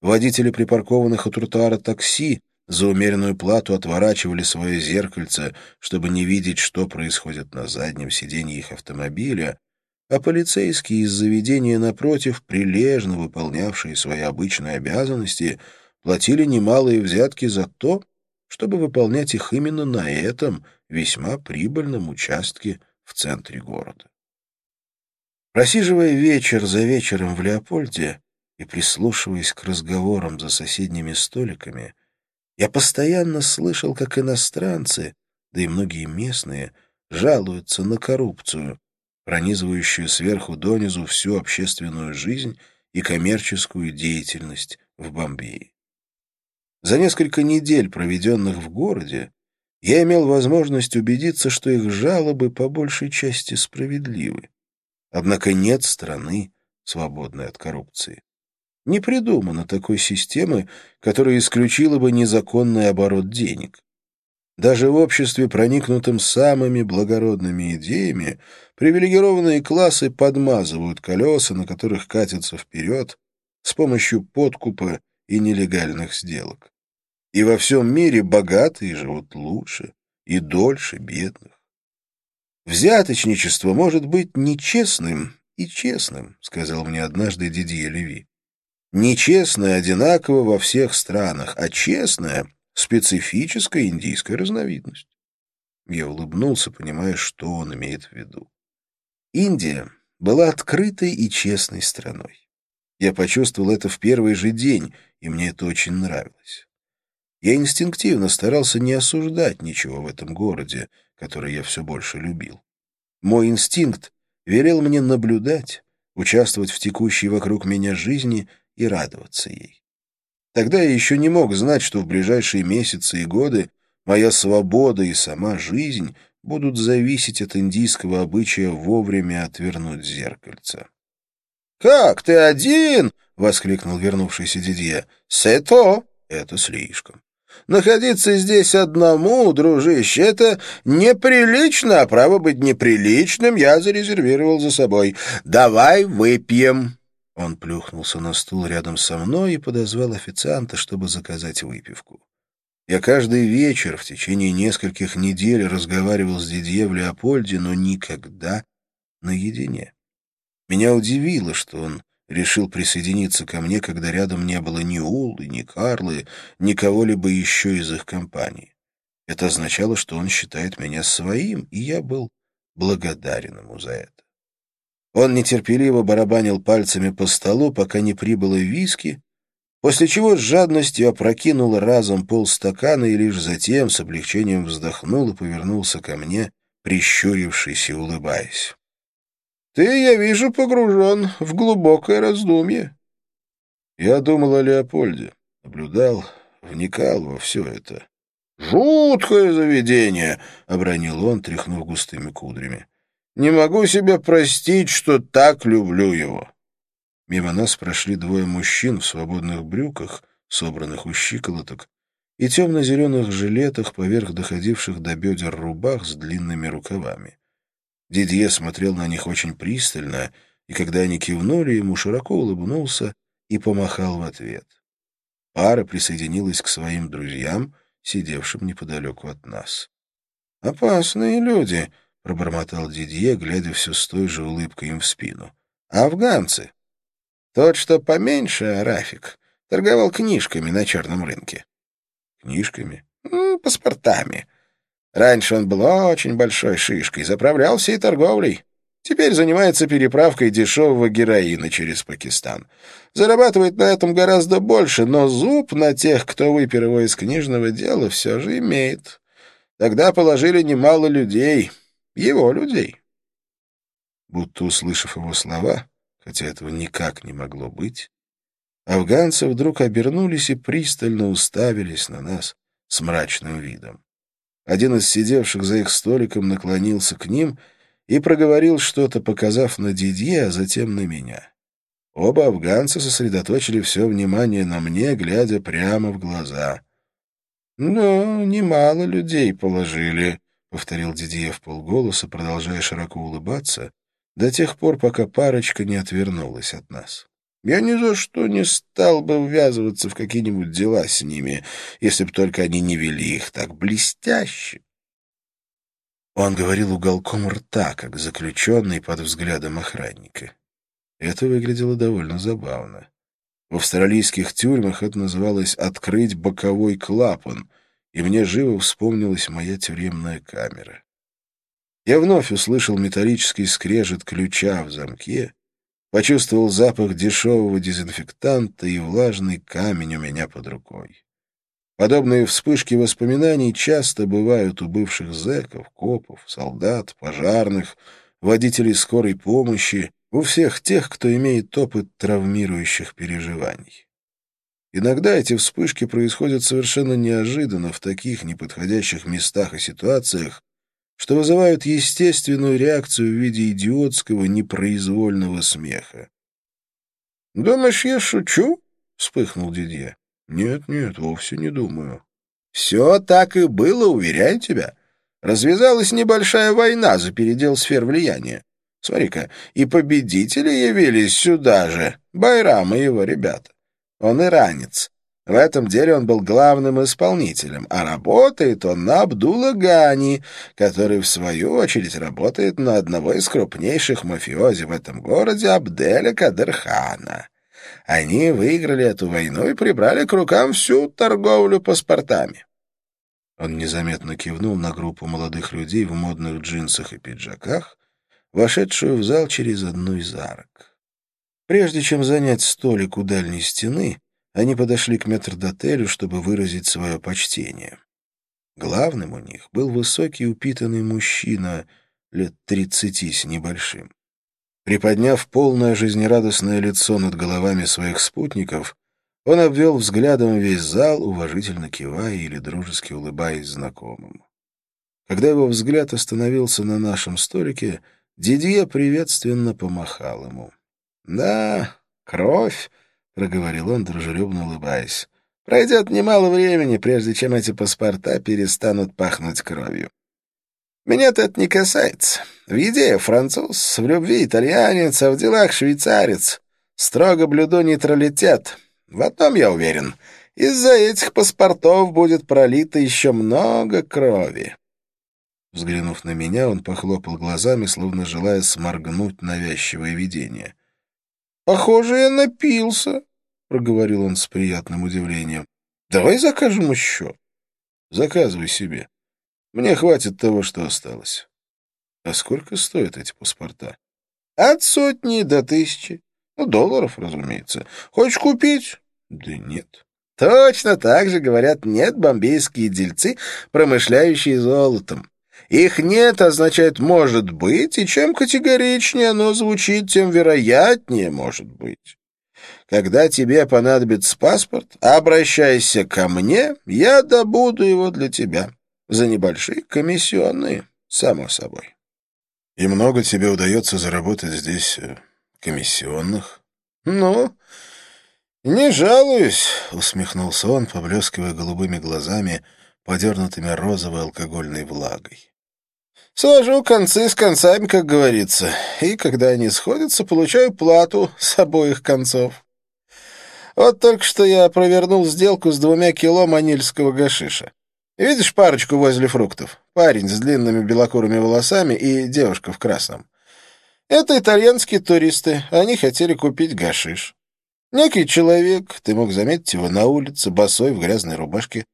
Водители припаркованных у тротуара такси за умеренную плату отворачивали свое зеркальце, чтобы не видеть, что происходит на заднем сиденье их автомобиля, а полицейские из заведения напротив, прилежно выполнявшие свои обычные обязанности, платили немалые взятки за то, чтобы выполнять их именно на этом весьма прибыльном участке в центре города. Просиживая вечер за вечером в Леопольде и прислушиваясь к разговорам за соседними столиками, я постоянно слышал, как иностранцы, да и многие местные, жалуются на коррупцию, пронизывающую сверху донизу всю общественную жизнь и коммерческую деятельность в Бомбее. За несколько недель, проведенных в городе, я имел возможность убедиться, что их жалобы по большей части справедливы. Однако нет страны, свободной от коррупции. Не придумано такой системы, которая исключила бы незаконный оборот денег. Даже в обществе, проникнутом самыми благородными идеями, привилегированные классы подмазывают колеса, на которых катятся вперед, с помощью подкупа и нелегальных сделок. И во всем мире богатые живут лучше и дольше бедных. «Взяточничество может быть нечестным и честным», — сказал мне однажды Дидье Леви. «Нечестное одинаково во всех странах, а честное — специфическая индийская разновидность». Я улыбнулся, понимая, что он имеет в виду. Индия была открытой и честной страной. Я почувствовал это в первый же день, и мне это очень нравилось. Я инстинктивно старался не осуждать ничего в этом городе, который я все больше любил. Мой инстинкт велел мне наблюдать, участвовать в текущей вокруг меня жизни и радоваться ей. Тогда я еще не мог знать, что в ближайшие месяцы и годы моя свобода и сама жизнь будут зависеть от индийского обычая вовремя отвернуть зеркальце. «Как, ты один?» — воскликнул вернувшийся Дидье. «Сето!» — это слишком. Находиться здесь одному, дружище, это неприлично, а право быть неприличным я зарезервировал за собой. Давай выпьем». Он плюхнулся на стул рядом со мной и подозвал официанта, чтобы заказать выпивку. Я каждый вечер в течение нескольких недель разговаривал с Дидье в Леопольде, но никогда наедине. Меня удивило, что он решил присоединиться ко мне, когда рядом не было ни Улы, ни Карлы, ни кого-либо еще из их компании. Это означало, что он считает меня своим, и я был благодарен ему за это. Он нетерпеливо барабанил пальцами по столу, пока не прибыло виски, после чего с жадностью опрокинул разом полстакана и лишь затем с облегчением вздохнул и повернулся ко мне, прищурившись и улыбаясь. Ты, я вижу, погружен в глубокое раздумье. Я думал о Леопольде, наблюдал, вникал во все это. «Жуткое заведение!» — обронил он, тряхнув густыми кудрями. «Не могу себе простить, что так люблю его». Мимо нас прошли двое мужчин в свободных брюках, собранных у щиколоток, и темно-зеленых жилетах поверх доходивших до бедер рубах с длинными рукавами. Дидье смотрел на них очень пристально, и когда они кивнули, ему широко улыбнулся и помахал в ответ. Пара присоединилась к своим друзьям, сидевшим неподалеку от нас. «Опасные люди», — пробормотал Дидье, глядя все с той же улыбкой им в спину. «Афганцы. Тот, что поменьше, Рафик, торговал книжками на черном рынке». «Книжками?» «Паспортами. Раньше он был очень большой шишкой, заправлял всей торговлей. Теперь занимается переправкой дешевого героина через Пакистан. Зарабатывает на этом гораздо больше, но зуб на тех, кто выпер его из книжного дела, все же имеет. Тогда положили немало людей, его людей. Будто услышав его слова, хотя этого никак не могло быть, афганцы вдруг обернулись и пристально уставились на нас с мрачным видом. Один из сидевших за их столиком наклонился к ним и проговорил что-то, показав на Дидье, а затем на меня. Оба афганца сосредоточили все внимание на мне, глядя прямо в глаза. «Ну, немало людей положили», — повторил Дидье в полголоса, продолжая широко улыбаться, до тех пор, пока парочка не отвернулась от нас. «Я ни за что не стал бы ввязываться в какие-нибудь дела с ними, если бы только они не вели их так блестяще». Он говорил уголком рта, как заключенный под взглядом охранника. Это выглядело довольно забавно. В австралийских тюрьмах это называлось «открыть боковой клапан», и мне живо вспомнилась моя тюремная камера. Я вновь услышал металлический скрежет ключа в замке, почувствовал запах дешевого дезинфектанта и влажный камень у меня под рукой. Подобные вспышки воспоминаний часто бывают у бывших зэков, копов, солдат, пожарных, водителей скорой помощи, у всех тех, кто имеет опыт травмирующих переживаний. Иногда эти вспышки происходят совершенно неожиданно в таких неподходящих местах и ситуациях, что вызывают естественную реакцию в виде идиотского непроизвольного смеха. «Думаешь, я шучу?» — вспыхнул Дидье. «Нет, нет, вовсе не думаю». «Все так и было, уверяю тебя. Развязалась небольшая война за передел сфер влияния. Смотри-ка, и победители явились сюда же, Байрам и его ребята. Он иранец, в этом деле он был главным исполнителем, а работает он на Абдула Гани, который, в свою очередь, работает на одного из крупнейших мафиози в этом городе Абделя Кадырхана. Они выиграли эту войну и прибрали к рукам всю торговлю паспортами. Он незаметно кивнул на группу молодых людей в модных джинсах и пиджаках, вошедшую в зал через одну из арок. Прежде чем занять столик у дальней стены, они подошли к метрдотелю, чтобы выразить свое почтение. Главным у них был высокий упитанный мужчина лет тридцати с небольшим. Приподняв полное жизнерадостное лицо над головами своих спутников, он обвел взглядом весь зал, уважительно кивая или дружески улыбаясь знакомым. Когда его взгляд остановился на нашем столике, Дидье приветственно помахал ему. «Да, кровь!» — проговорил он, дружелюбно улыбаясь. «Пройдет немало времени, прежде чем эти паспорта перестанут пахнуть кровью. Меня-то это не касается. В еде француз, в любви итальянец, а в делах швейцарец. Строго блюду нейтралитет. В одном я уверен. Из-за этих паспортов будет пролито еще много крови». Взглянув на меня, он похлопал глазами, словно желая сморгнуть навязчивое видение. «Похоже, я напился», — проговорил он с приятным удивлением. «Давай закажем еще». «Заказывай себе. Мне хватит того, что осталось». «А сколько стоят эти паспорта?» «От сотни до тысячи. Ну, долларов, разумеется. Хочешь купить?» «Да нет». «Точно так же, говорят, нет бомбейские дельцы, промышляющие золотом. Их «нет» означает «может быть», и чем категоричнее оно звучит, тем вероятнее «может быть». Когда тебе понадобится паспорт, обращайся ко мне, я добуду его для тебя. За небольшие комиссионные, само собой. И много тебе удается заработать здесь э, комиссионных? Ну, не жалуюсь, усмехнулся он, поблескивая голубыми глазами, подернутыми розовой алкогольной влагой. Сложу концы с концами, как говорится, и, когда они сходятся, получаю плату с обоих концов. Вот только что я провернул сделку с двумя кило манильского гашиша. Видишь парочку возле фруктов? Парень с длинными белокурыми волосами и девушка в красном. Это итальянские туристы, они хотели купить гашиш. Некий человек, ты мог заметить его на улице, босой, в грязной рубашке,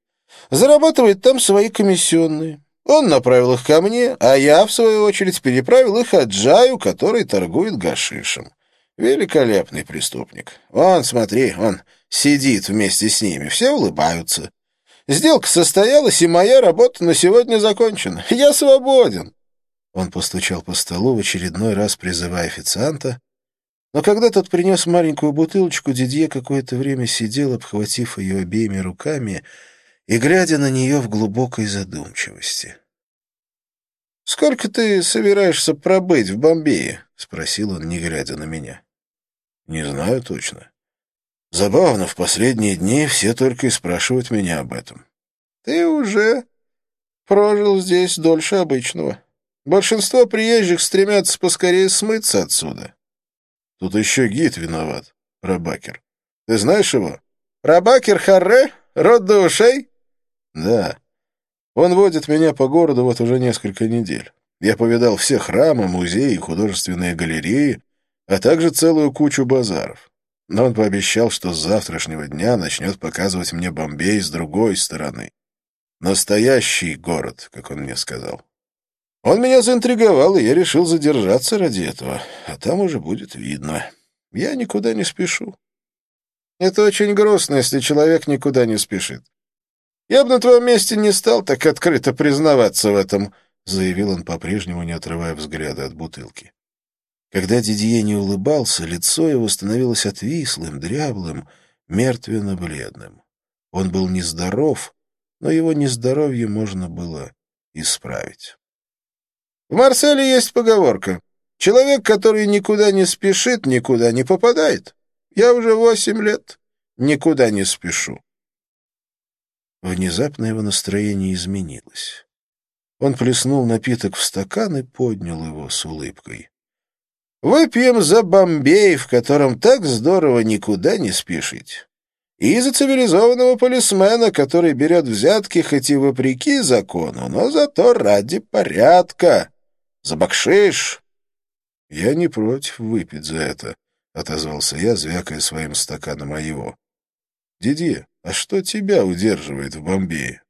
зарабатывает там свои комиссионные. Он направил их ко мне, а я, в свою очередь, переправил их Аджаю, который торгует гашишем. Великолепный преступник. Он, смотри, он сидит вместе с ними, все улыбаются. Сделка состоялась, и моя работа на сегодня закончена. Я свободен. Он постучал по столу, в очередной раз призывая официанта, но когда тот принес маленькую бутылочку, Дидье какое-то время сидел, обхватив ее обеими руками, и глядя на нее в глубокой задумчивости. «Сколько ты собираешься пробыть в Бомбее?» — спросил он, не глядя на меня. Не знаю точно. Забавно, в последние дни все только и спрашивают меня об этом. Ты уже прожил здесь дольше обычного. Большинство приезжих стремятся поскорее смыться отсюда. Тут еще гид виноват, Рабакер. Ты знаешь его? Рабакер Харре? Род до ушей? Да. Он водит меня по городу вот уже несколько недель. Я повидал все храмы, музеи художественные галереи, а также целую кучу базаров. Но он пообещал, что с завтрашнего дня начнет показывать мне Бомбей с другой стороны. Настоящий город, как он мне сказал. Он меня заинтриговал, и я решил задержаться ради этого, а там уже будет видно. Я никуда не спешу. Это очень грустно, если человек никуда не спешит. Я бы на твоем месте не стал так открыто признаваться в этом, — заявил он по-прежнему, не отрывая взгляда от бутылки. Когда Дидье не улыбался, лицо его становилось отвислым, дряблым, мертвенно-бледным. Он был нездоров, но его нездоровье можно было исправить. В Марселе есть поговорка. Человек, который никуда не спешит, никуда не попадает. Я уже восемь лет никуда не спешу. Внезапно его настроение изменилось. Он плеснул напиток в стакан и поднял его с улыбкой. «Выпьем за Бомбей, в котором так здорово никуда не спешить. И за цивилизованного полисмена, который берет взятки хоть и вопреки закону, но зато ради порядка. За бакшиш!» «Я не против выпить за это», — отозвался я, звякая своим стаканом о его. «Дидье, а что тебя удерживает в Бомбее?»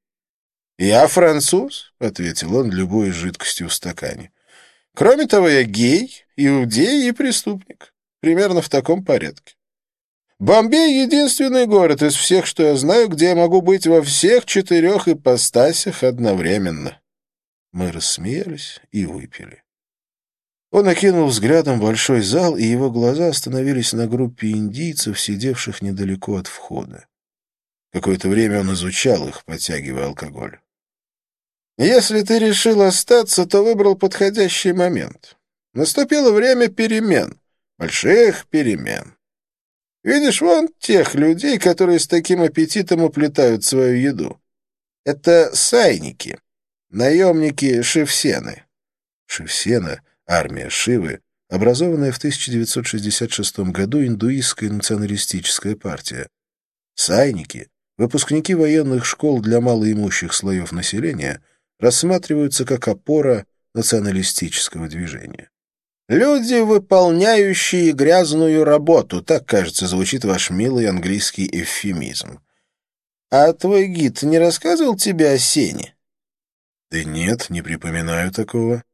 «Я француз», — ответил он, любой жидкостью в стакане. «Кроме того, я гей, иудей и преступник. Примерно в таком порядке. Бомбей — единственный город из всех, что я знаю, где я могу быть во всех четырех ипостасях одновременно». Мы рассмеялись и выпили. Он окинул взглядом большой зал, и его глаза остановились на группе индийцев, сидевших недалеко от входа. Какое-то время он изучал их, подтягивая алкоголь. «Если ты решил остаться, то выбрал подходящий момент. Наступило время перемен, больших перемен. Видишь, вон тех людей, которые с таким аппетитом уплетают свою еду. Это сайники, наемники Шевсены». Шевсена — армия Шивы, образованная в 1966 году индуистская националистическая партия. Сайники — выпускники военных школ для малоимущих слоев населения — рассматриваются как опора националистического движения. «Люди, выполняющие грязную работу», так, кажется, звучит ваш милый английский эвфемизм. «А твой гид не рассказывал тебе о Сене?» «Да нет, не припоминаю такого».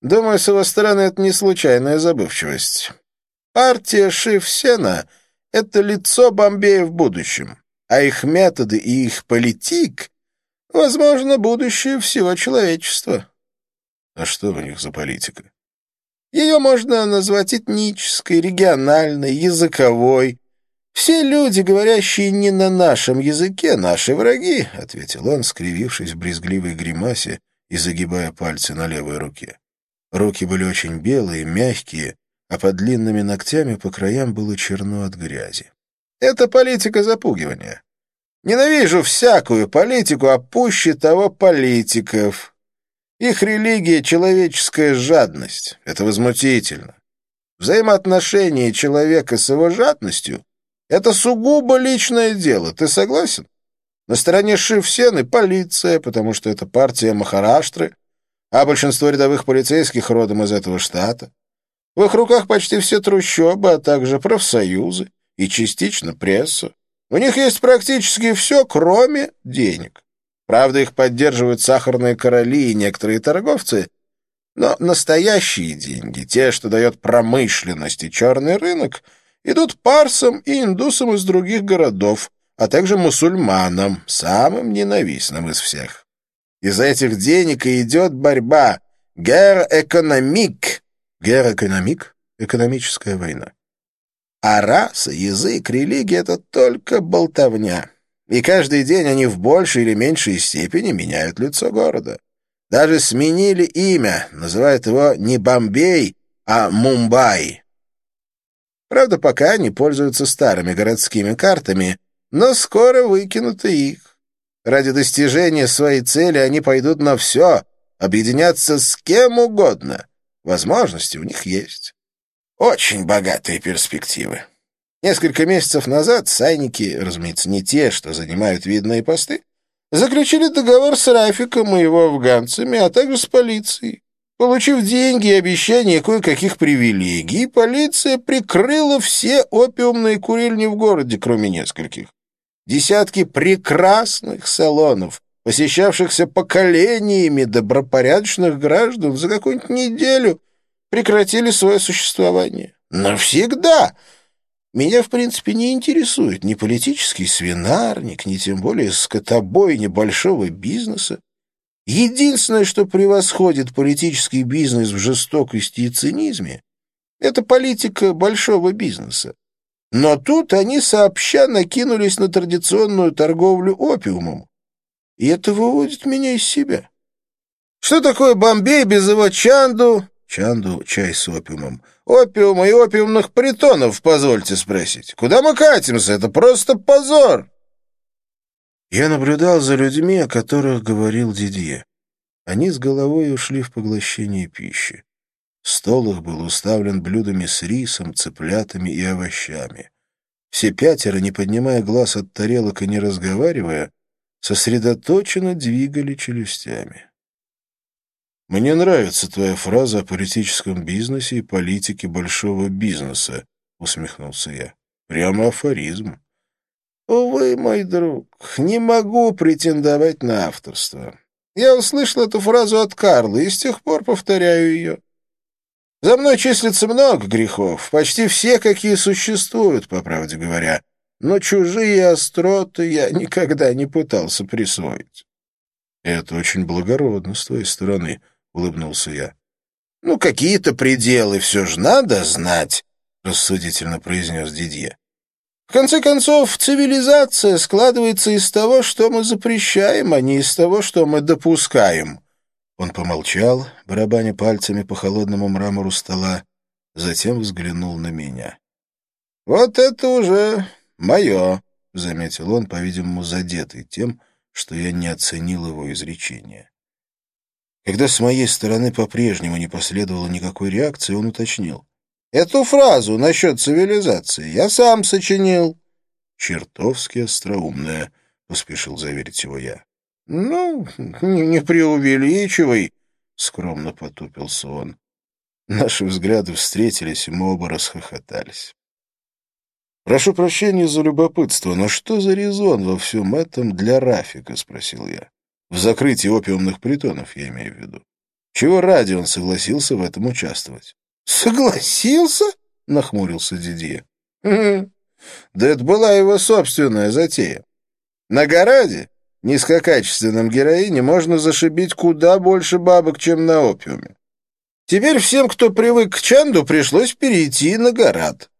«Думаю, с его стороны это не случайная забывчивость. Партия Шиф-Сена — это лицо Бомбея в будущем, а их методы и их политик Возможно, будущее всего человечества. А что у них за политика? Ее можно назвать этнической, региональной, языковой. Все люди, говорящие не на нашем языке, наши враги, — ответил он, скривившись в брезгливой гримасе и загибая пальцы на левой руке. Руки были очень белые, мягкие, а под длинными ногтями по краям было черно от грязи. Это политика запугивания. Ненавижу всякую политику, а пуще того политиков. Их религия — человеческая жадность. Это возмутительно. Взаимоотношения человека с его жадностью — это сугубо личное дело. Ты согласен? На стороне Шивсены полиция, потому что это партия Махараштры, а большинство рядовых полицейских родом из этого штата. В их руках почти все трущобы, а также профсоюзы и частично пресса. У них есть практически все, кроме денег. Правда, их поддерживают сахарные короли и некоторые торговцы, но настоящие деньги, те, что дает промышленность и черный рынок, идут парсам и индусам из других городов, а также мусульманам, самым ненавистным из всех. Из-за этих денег и идет борьба. Гер-экономик. Гер-экономик — экономическая война. А раса, язык, религия — это только болтовня. И каждый день они в большей или меньшей степени меняют лицо города. Даже сменили имя, называют его не Бомбей, а Мумбай. Правда, пока они пользуются старыми городскими картами, но скоро выкинут и их. Ради достижения своей цели они пойдут на все, объединяться с кем угодно. Возможности у них есть. Очень богатые перспективы. Несколько месяцев назад сайники, разумеется, не те, что занимают видные посты, заключили договор с Рафиком и его афганцами, а также с полицией. Получив деньги и обещания кое-каких привилегий, полиция прикрыла все опиумные курильни в городе, кроме нескольких. Десятки прекрасных салонов, посещавшихся поколениями добропорядочных граждан, за какую-нибудь неделю прекратили свое существование. Навсегда! Меня, в принципе, не интересует ни политический свинарник, ни тем более скотобой небольшого бизнеса. Единственное, что превосходит политический бизнес в жестокости и цинизме, это политика большого бизнеса. Но тут они сообща накинулись на традиционную торговлю опиумом. И это выводит меня из себя. Что такое Бомбей без его чанду? Чанду — чай с опиумом. Опиума и опиумных притонов, позвольте спросить. Куда мы катимся? Это просто позор. Я наблюдал за людьми, о которых говорил Дидье. Они с головой ушли в поглощение пищи. Стол их был уставлен блюдами с рисом, цыплятами и овощами. Все пятеро, не поднимая глаз от тарелок и не разговаривая, сосредоточенно двигали челюстями. «Мне нравится твоя фраза о политическом бизнесе и политике большого бизнеса», — усмехнулся я. «Прямо афоризм». «Увы, мой друг, не могу претендовать на авторство. Я услышал эту фразу от Карла и с тех пор повторяю ее. За мной числится много грехов, почти все, какие существуют, по правде говоря, но чужие остроты я никогда не пытался присвоить. — Это очень благородно с твоей стороны, — улыбнулся я. — Ну, какие-то пределы все же надо знать, — рассудительно произнес Дидье. В конце концов, цивилизация складывается из того, что мы запрещаем, а не из того, что мы допускаем. Он помолчал, барабаня пальцами по холодному мрамору стола, затем взглянул на меня. — Вот это уже мое, — заметил он, по-видимому, задетый тем, что я не оценил его изречение. Когда с моей стороны по-прежнему не последовало никакой реакции, он уточнил. — Эту фразу насчет цивилизации я сам сочинил. — Чертовски остроумная, — поспешил заверить его я. «Ну, не, преувеличивай», — скромно потупился он. Наши взгляды встретились, и мы оба расхохотались. «Прошу прощения за любопытство, но что за резон во всем этом для Рафика?» — спросил я. «В закрытии опиумных притонов, я имею в виду. Чего ради он согласился в этом участвовать?» «Согласился?» — нахмурился Дидье. «Хм, «Да это была его собственная затея. На гораде низкокачественном героине можно зашибить куда больше бабок, чем на опиуме. Теперь всем, кто привык к Чанду, пришлось перейти на Гарат.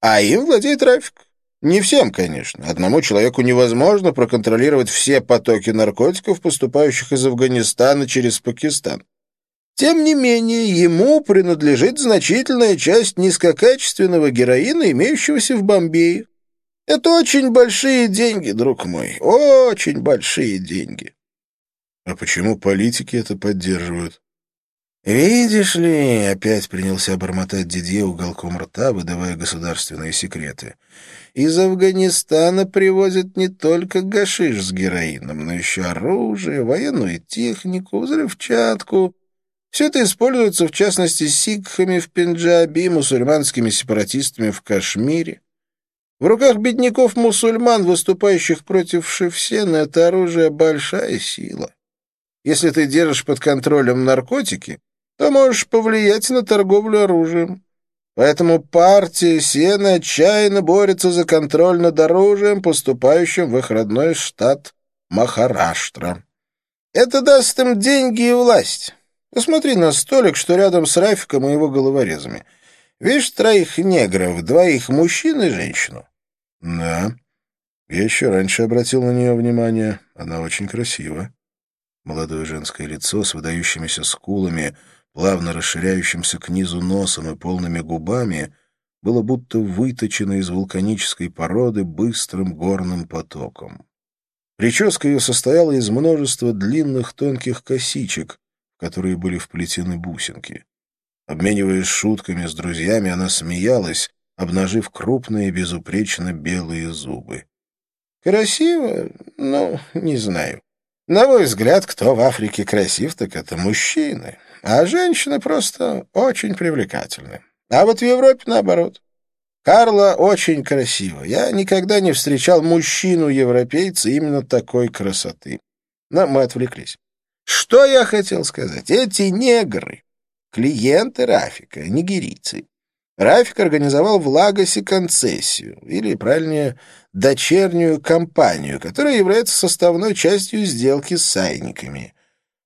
А им владеет трафик. Не всем, конечно. Одному человеку невозможно проконтролировать все потоки наркотиков, поступающих из Афганистана через Пакистан. Тем не менее, ему принадлежит значительная часть низкокачественного героина, имеющегося в Бомбее. Это очень большие деньги, друг мой, очень большие деньги. А почему политики это поддерживают? Видишь ли, опять принялся бормотать Дидье уголком рта, выдавая государственные секреты. Из Афганистана привозят не только гашиш с героином, но еще оружие, военную технику, взрывчатку. Все это используется, в частности, сикхами в Пенджабе и мусульманскими сепаратистами в Кашмире. В руках бедняков-мусульман, выступающих против Шевсена, это оружие большая сила. Если ты держишь под контролем наркотики, то можешь повлиять на торговлю оружием. Поэтому партия Сена отчаянно борется за контроль над оружием, поступающим в их родной штат Махараштра. Это даст им деньги и власть. Посмотри на столик, что рядом с Рафиком и его головорезами. Видишь троих негров, двоих мужчин и женщину? «Да. Я еще раньше обратил на нее внимание. Она очень красива». Молодое женское лицо с выдающимися скулами, плавно расширяющимся к низу носом и полными губами было будто выточено из вулканической породы быстрым горным потоком. Прическа ее состояла из множества длинных тонких косичек, в которые были вплетены бусинки. Обмениваясь шутками с друзьями, она смеялась, обнажив крупные безупречно белые зубы. «Красиво? Ну, не знаю. На мой взгляд, кто в Африке красив, так это мужчины, а женщины просто очень привлекательны. А вот в Европе наоборот. Карла очень красива. Я никогда не встречал мужчину-европейца именно такой красоты. Но мы отвлеклись. Что я хотел сказать? Эти негры, клиенты Рафика, нигерийцы. Рафик организовал в Лагосе концессию, или, правильнее, дочернюю компанию, которая является составной частью сделки с сайниками.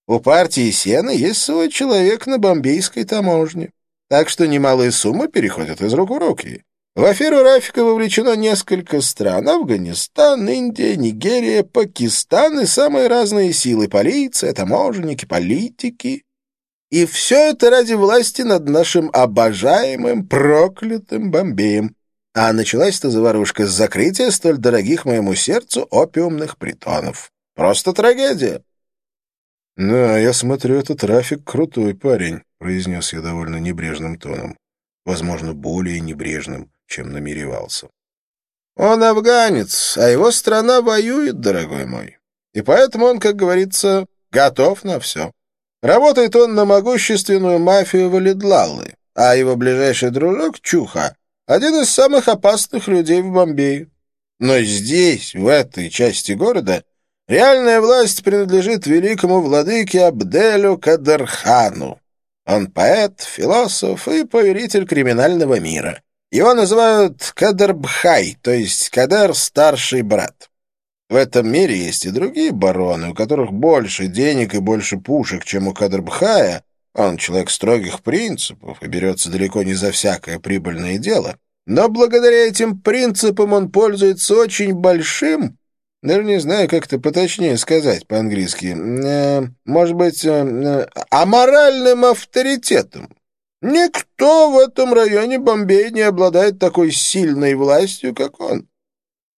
У партии Сена есть свой человек на бомбейской таможне, так что немалые суммы переходят из рук в руки. В аферу Рафика вовлечено несколько стран — Афганистан, Индия, Нигерия, Пакистан и самые разные силы — полиция, таможенники, политики. И все это ради власти над нашим обожаемым, проклятым Бомбеем. А началась эта заварушка с закрытия столь дорогих моему сердцу опиумных притонов. Просто трагедия. — Да, я смотрю, этот трафик крутой парень, — произнес я довольно небрежным тоном. Возможно, более небрежным, чем намеревался. — Он афганец, а его страна воюет, дорогой мой. И поэтому он, как говорится, готов на все. Работает он на могущественную мафию Валидлалы, а его ближайший дружок Чуха — один из самых опасных людей в Бомбее. Но здесь, в этой части города, реальная власть принадлежит великому владыке Абделю Кадырхану. Он поэт, философ и повелитель криминального мира. Его называют Кадырбхай, то есть Кадыр — старший брат. В этом мире есть и другие бароны, у которых больше денег и больше пушек, чем у Кадрбхая. Он человек строгих принципов и берется далеко не за всякое прибыльное дело. Но благодаря этим принципам он пользуется очень большим, даже не знаю, как это поточнее сказать по-английски, э, может быть, э, э, аморальным авторитетом. Никто в этом районе Бомбея не обладает такой сильной властью, как он.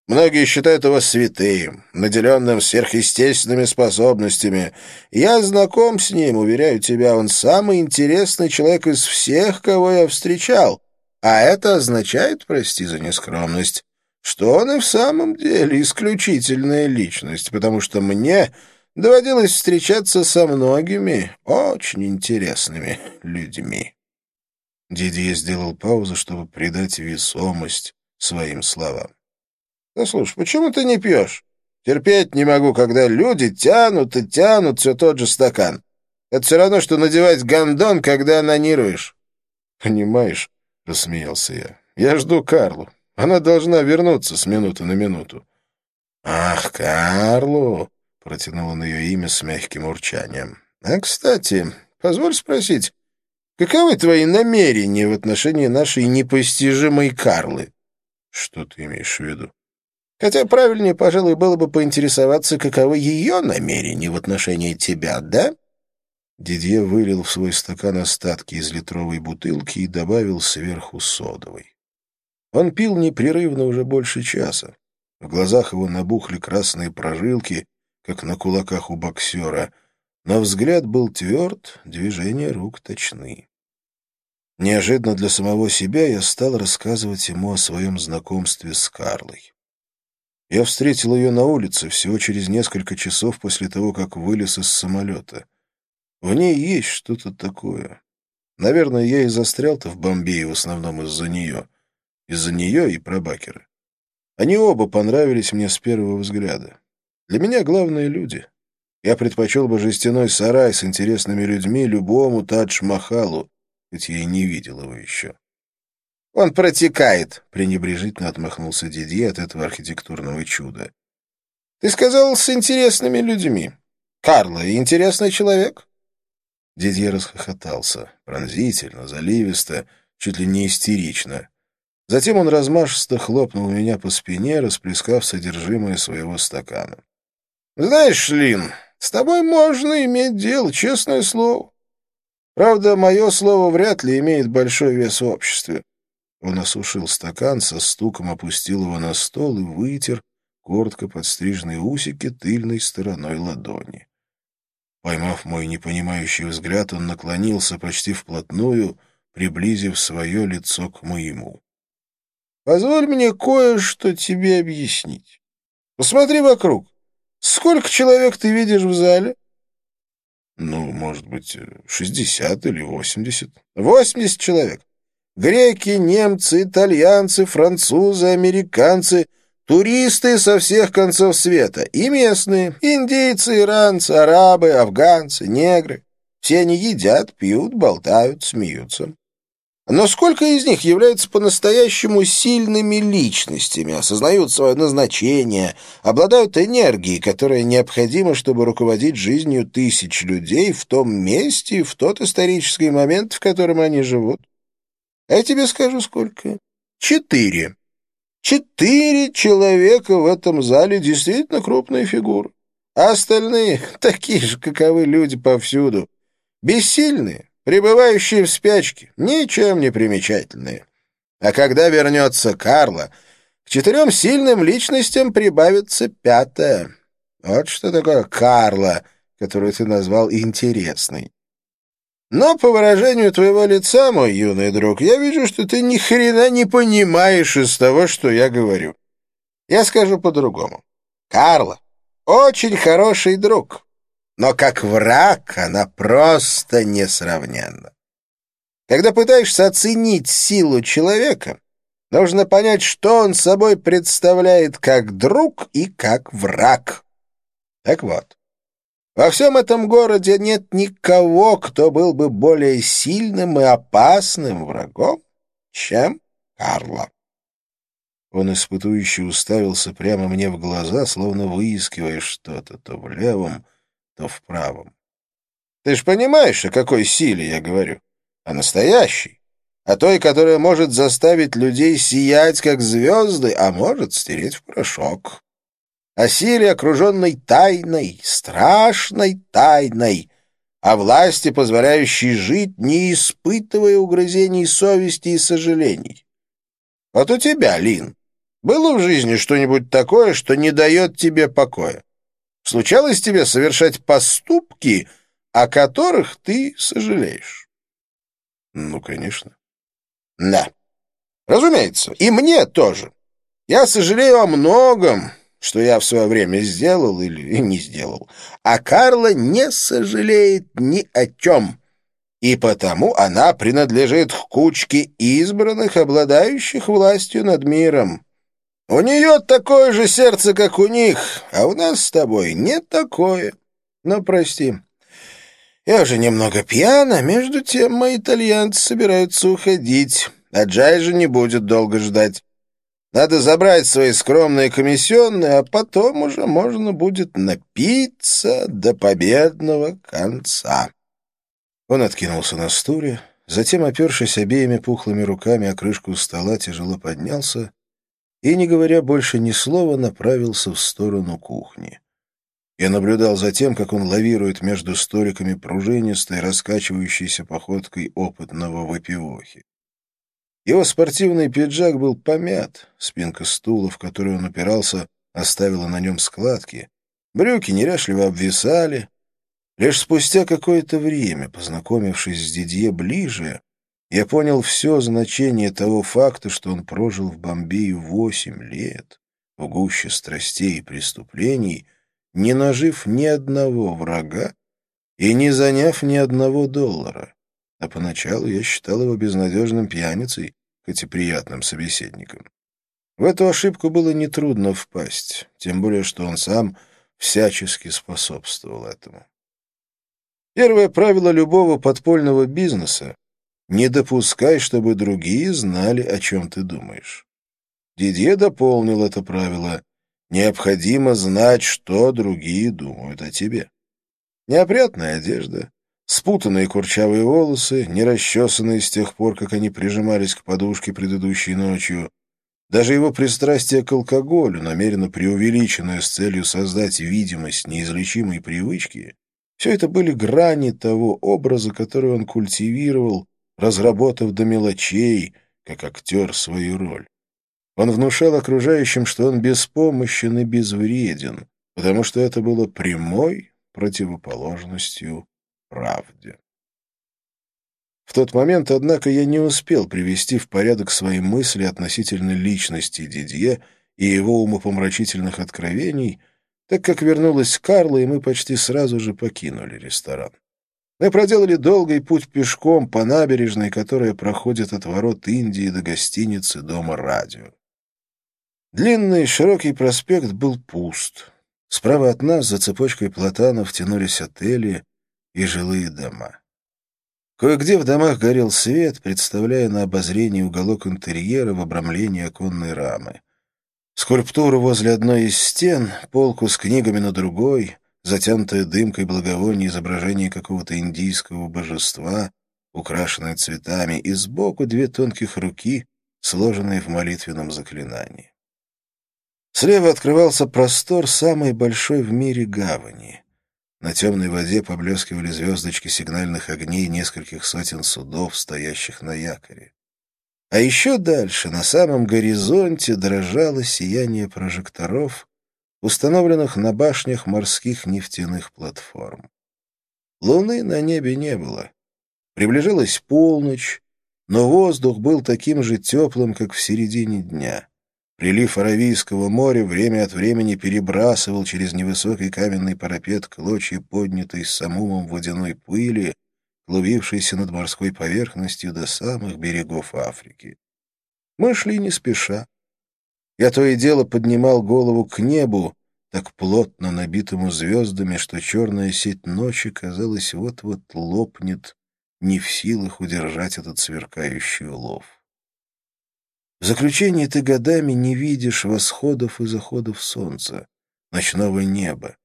Многие считают его святым, наделенным сверхъестественными способностями. Я знаком с ним, уверяю тебя, он самый интересный человек из всех, кого я встречал. А это означает, прости за нескромность, что он и в самом деле исключительная личность, потому что мне доводилось встречаться со многими очень интересными людьми. Дидье сделал паузу, чтобы придать весомость своим словам. Ну, слушай, почему ты не пьешь? Терпеть не могу, когда люди тянут и тянут все тот же стакан. Это все равно, что надевать гондон, когда анонируешь. Понимаешь, — рассмеялся я, — я жду Карлу. Она должна вернуться с минуты на минуту. «Ах, Карлу!» — протянул он ее имя с мягким урчанием. «А, кстати, позволь спросить, каковы твои намерения в отношении нашей непостижимой Карлы?» «Что ты имеешь в виду?» Хотя правильнее, пожалуй, было бы поинтересоваться, каковы ее намерения в отношении тебя, да?» Дидье вылил в свой стакан остатки из литровой бутылки и добавил сверху содовой. Он пил непрерывно уже больше часа. В глазах его набухли красные прожилки, как на кулаках у боксера, но взгляд был тверд, движения рук точны. Неожиданно для самого себя я стал рассказывать ему о своем знакомстве с Карлой. Я встретил ее на улице всего через несколько часов после того, как вылез из самолета. В ней есть что-то такое. Наверное, я и застрял-то в Бомбее в основном из-за нее. Из-за нее и Пробакера. Они оба понравились мне с первого взгляда. Для меня главные люди. Я предпочел бы жестяной сарай с интересными людьми любому Тадж-Махалу, хоть я и не видел его еще. «Он протекает», — пренебрежительно отмахнулся Дидье от этого архитектурного чуда. «Ты сказал, с интересными людьми. Карло интересный человек?» Дидье расхохотался, пронзительно, заливисто, чуть ли не истерично. Затем он размашисто хлопнул меня по спине, расплескав содержимое своего стакана. «Знаешь, Лин, с тобой можно иметь дело, честное слово. Правда, мое слово вряд ли имеет большой вес в обществе. Он осушил стакан, со стуком опустил его на стол и вытер коротко подстриженные усики тыльной стороной ладони. Поймав мой непонимающий взгляд, он наклонился почти вплотную, приблизив свое лицо к моему. — Позволь мне кое-что тебе объяснить. Посмотри вокруг. Сколько человек ты видишь в зале? — Ну, может быть, шестьдесят или восемьдесят. — Восемьдесят человек. Греки, немцы, итальянцы, французы, американцы — Туристы со всех концов света, и местные, индийцы, иранцы, арабы, афганцы, негры. Все они едят, пьют, болтают, смеются. Но сколько из них являются по-настоящему сильными личностями, осознают свое назначение, обладают энергией, которая необходима, чтобы руководить жизнью тысяч людей в том месте и в тот исторический момент, в котором они живут? Я тебе скажу, сколько. Четыре. Четыре человека в этом зале действительно крупные фигуры. А остальные (laughs) такие же, каковы люди повсюду. Бессильные, пребывающие в спячке, ничем не примечательные. А когда вернется Карла, к четырем сильным личностям прибавится пятая. Вот что такое Карла, которую ты назвал интересной. Но по выражению твоего лица, мой юный друг, я вижу, что ты ни хрена не понимаешь из того, что я говорю. Я скажу по-другому. Карла очень хороший друг, но как враг она просто несравненна. Когда пытаешься оценить силу человека, нужно понять, что он собой представляет как друг и как враг. Так вот, во всем этом городе нет никого, кто был бы более сильным и опасным врагом, чем Карла. Он испытующе уставился прямо мне в глаза, словно выискивая что-то то в левом, то в правом. Ты ж понимаешь, о какой силе я говорю? О настоящей. О той, которая может заставить людей сиять, как звезды, а может стереть в порошок о силе, окруженной тайной, страшной тайной, о власти, позволяющей жить, не испытывая угрызений совести и сожалений. Вот у тебя, Лин, было в жизни что-нибудь такое, что не дает тебе покоя? Случалось тебе совершать поступки, о которых ты сожалеешь? Ну, конечно. Да. Разумеется, и мне тоже. Я сожалею о многом, что я в свое время сделал или не сделал, а Карла не сожалеет ни о чем, и потому она принадлежит к кучке избранных, обладающих властью над миром. У нее такое же сердце, как у них, а у нас с тобой не такое. Но прости, я уже немного пьян, а между тем мои итальянцы собираются уходить, а Джай же не будет долго ждать. Надо забрать свои скромные комиссионные, а потом уже можно будет напиться до победного конца. Он откинулся на стуле, затем, опершись обеими пухлыми руками о крышку стола, тяжело поднялся и, не говоря больше ни слова, направился в сторону кухни. Я наблюдал за тем, как он лавирует между столиками пружинистой, раскачивающейся походкой опытного выпивохи. Его спортивный пиджак был помят, спинка стула, в которую он упирался, оставила на нем складки. Брюки неряшливо обвисали. Лишь спустя какое-то время, познакомившись с Дидье ближе, я понял все значение того факта, что он прожил в Бомбее восемь лет, в гуще страстей и преступлений, не нажив ни одного врага и не заняв ни одного доллара. А поначалу я считал его безнадежным пьяницей, хоть и приятным собеседником. В эту ошибку было нетрудно впасть, тем более, что он сам всячески способствовал этому. Первое правило любого подпольного бизнеса — не допускай, чтобы другие знали, о чем ты думаешь. Дидье дополнил это правило. Необходимо знать, что другие думают о тебе. Неопрятная одежда, Спутанные курчавые волосы, не расчесанные с тех пор, как они прижимались к подушке предыдущей ночью. Даже его пристрастие к алкоголю, намеренно преувеличенное с целью создать видимость неизлечимой привычки, все это были грани того образа, который он культивировал, разработав до мелочей, как актер, свою роль. Он внушал окружающим, что он беспомощен и безвреден, потому что это было прямой противоположностью правде. В тот момент, однако, я не успел привести в порядок свои мысли относительно личности Дидье и его умопомрачительных откровений, так как вернулась Карла, и мы почти сразу же покинули ресторан. Мы проделали долгий путь пешком по набережной, которая проходит от ворот Индии до гостиницы Дома радио. Длинный широкий проспект был пуст. Справа от нас за цепочкой платанов тянулись отели и жилые дома. Кое-где в домах горел свет, представляя на обозрение уголок интерьера в обрамлении оконной рамы. Скульптуру возле одной из стен, полку с книгами на другой, затянутое дымкой благовония изображение какого-то индийского божества, украшенное цветами, и сбоку две тонких руки, сложенные в молитвенном заклинании. Слева открывался простор самой большой в мире гавани. На темной воде поблескивали звездочки сигнальных огней нескольких сотен судов, стоящих на якоре. А еще дальше, на самом горизонте, дрожало сияние прожекторов, установленных на башнях морских нефтяных платформ. Луны на небе не было. Приближалась полночь, но воздух был таким же теплым, как в середине дня. Прилив Аравийского моря время от времени перебрасывал через невысокий каменный парапет клочья поднятой с самумом водяной пыли, клубившейся над морской поверхностью до самых берегов Африки. Мы шли не спеша. Я то и дело поднимал голову к небу, так плотно набитому звездами, что черная сеть ночи, казалось, вот-вот лопнет, не в силах удержать этот сверкающий улов. В заключении ты годами не видишь восходов и заходов солнца, ночного неба.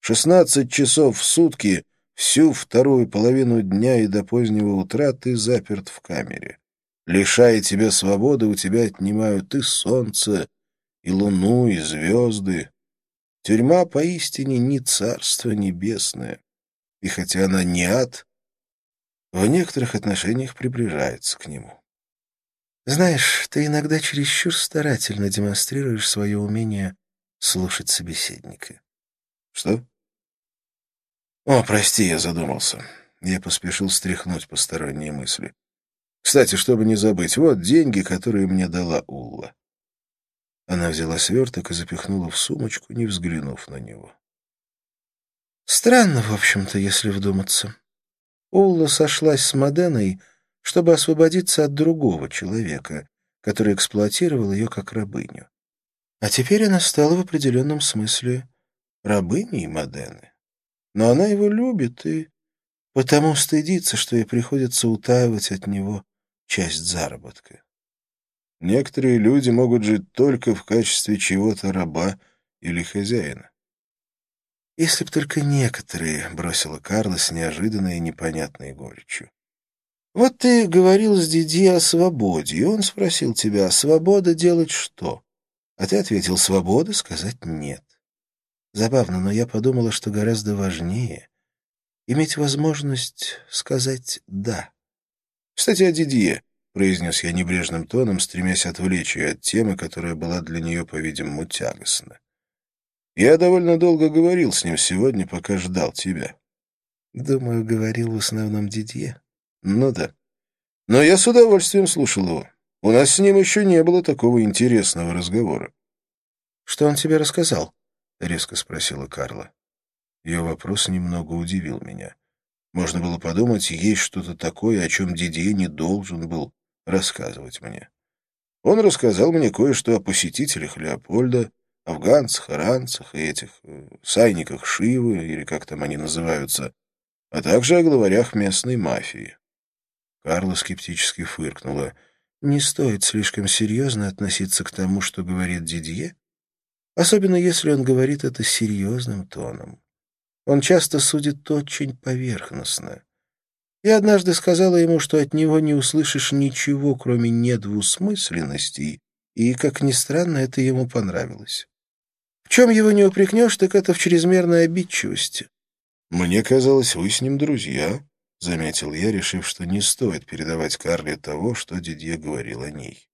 Шестнадцать часов в сутки, всю вторую половину дня и до позднего утра ты заперт в камере. Лишая тебя свободы, у тебя отнимают и солнце, и луну, и звезды. Тюрьма поистине не царство небесное. И хотя она не ад, в некоторых отношениях приближается к нему. Знаешь, ты иногда чересчур старательно демонстрируешь свое умение слушать собеседника. Что? О, прости, я задумался. Я поспешил стряхнуть посторонние мысли. Кстати, чтобы не забыть, вот деньги, которые мне дала Улла. Она взяла сверток и запихнула в сумочку, не взглянув на него. Странно, в общем-то, если вдуматься. Улла сошлась с Моденой чтобы освободиться от другого человека, который эксплуатировал ее как рабыню. А теперь она стала в определенном смысле рабыней Модены. Но она его любит и потому стыдится, что ей приходится утаивать от него часть заработка. Некоторые люди могут жить только в качестве чего-то раба или хозяина. «Если б только некоторые», — бросила Карла с неожиданной и непонятной горечью. Вот ты говорил с Диди о свободе, и он спросил тебя, свобода делать что? А ты ответил, свобода сказать нет. Забавно, но я подумала, что гораздо важнее иметь возможность сказать «да». Кстати, о Дидье, — произнес я небрежным тоном, стремясь отвлечь ее от темы, которая была для нее, по-видимому, тягостна. Я довольно долго говорил с ним сегодня, пока ждал тебя. Думаю, говорил в основном Дидье. Ну да. Но я с удовольствием слушал его. У нас с ним еще не было такого интересного разговора. «Что он тебе рассказал?» — резко спросила Карла. Ее вопрос немного удивил меня. Можно было подумать, есть что-то такое, о чем Дидье не должен был рассказывать мне. Он рассказал мне кое-что о посетителях Леопольда, афганцах, иранцах и этих э, сайниках Шивы, или как там они называются, а также о главарях местной мафии. Карла скептически фыркнула. «Не стоит слишком серьезно относиться к тому, что говорит Дидье, особенно если он говорит это серьезным тоном. Он часто судит очень поверхностно. Я однажды сказала ему, что от него не услышишь ничего, кроме недвусмысленностей, и, как ни странно, это ему понравилось. В чем его не упрекнешь, так это в чрезмерной обидчивости. Мне казалось, вы с ним друзья. — заметил я, решив, что не стоит передавать Карле того, что Дидье говорил о ней.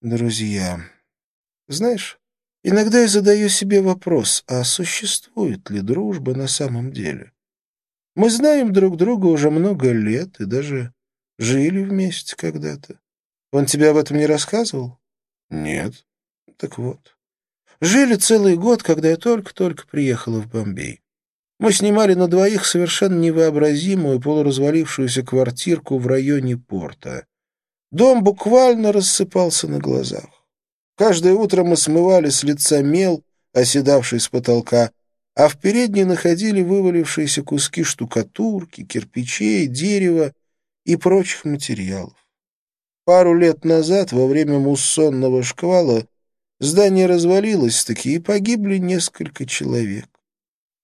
«Друзья, знаешь, иногда я задаю себе вопрос, а существует ли дружба на самом деле? Мы знаем друг друга уже много лет и даже жили вместе когда-то. Он тебе об этом не рассказывал?» «Нет». «Так вот. Жили целый год, когда я только-только приехала в Бомбей. Мы снимали на двоих совершенно невообразимую полуразвалившуюся квартирку в районе порта. Дом буквально рассыпался на глазах. Каждое утро мы смывали с лица мел, оседавший с потолка, а в передней находили вывалившиеся куски штукатурки, кирпичей, дерева и прочих материалов. Пару лет назад, во время муссонного шквала, здание развалилось-таки, и погибли несколько человек.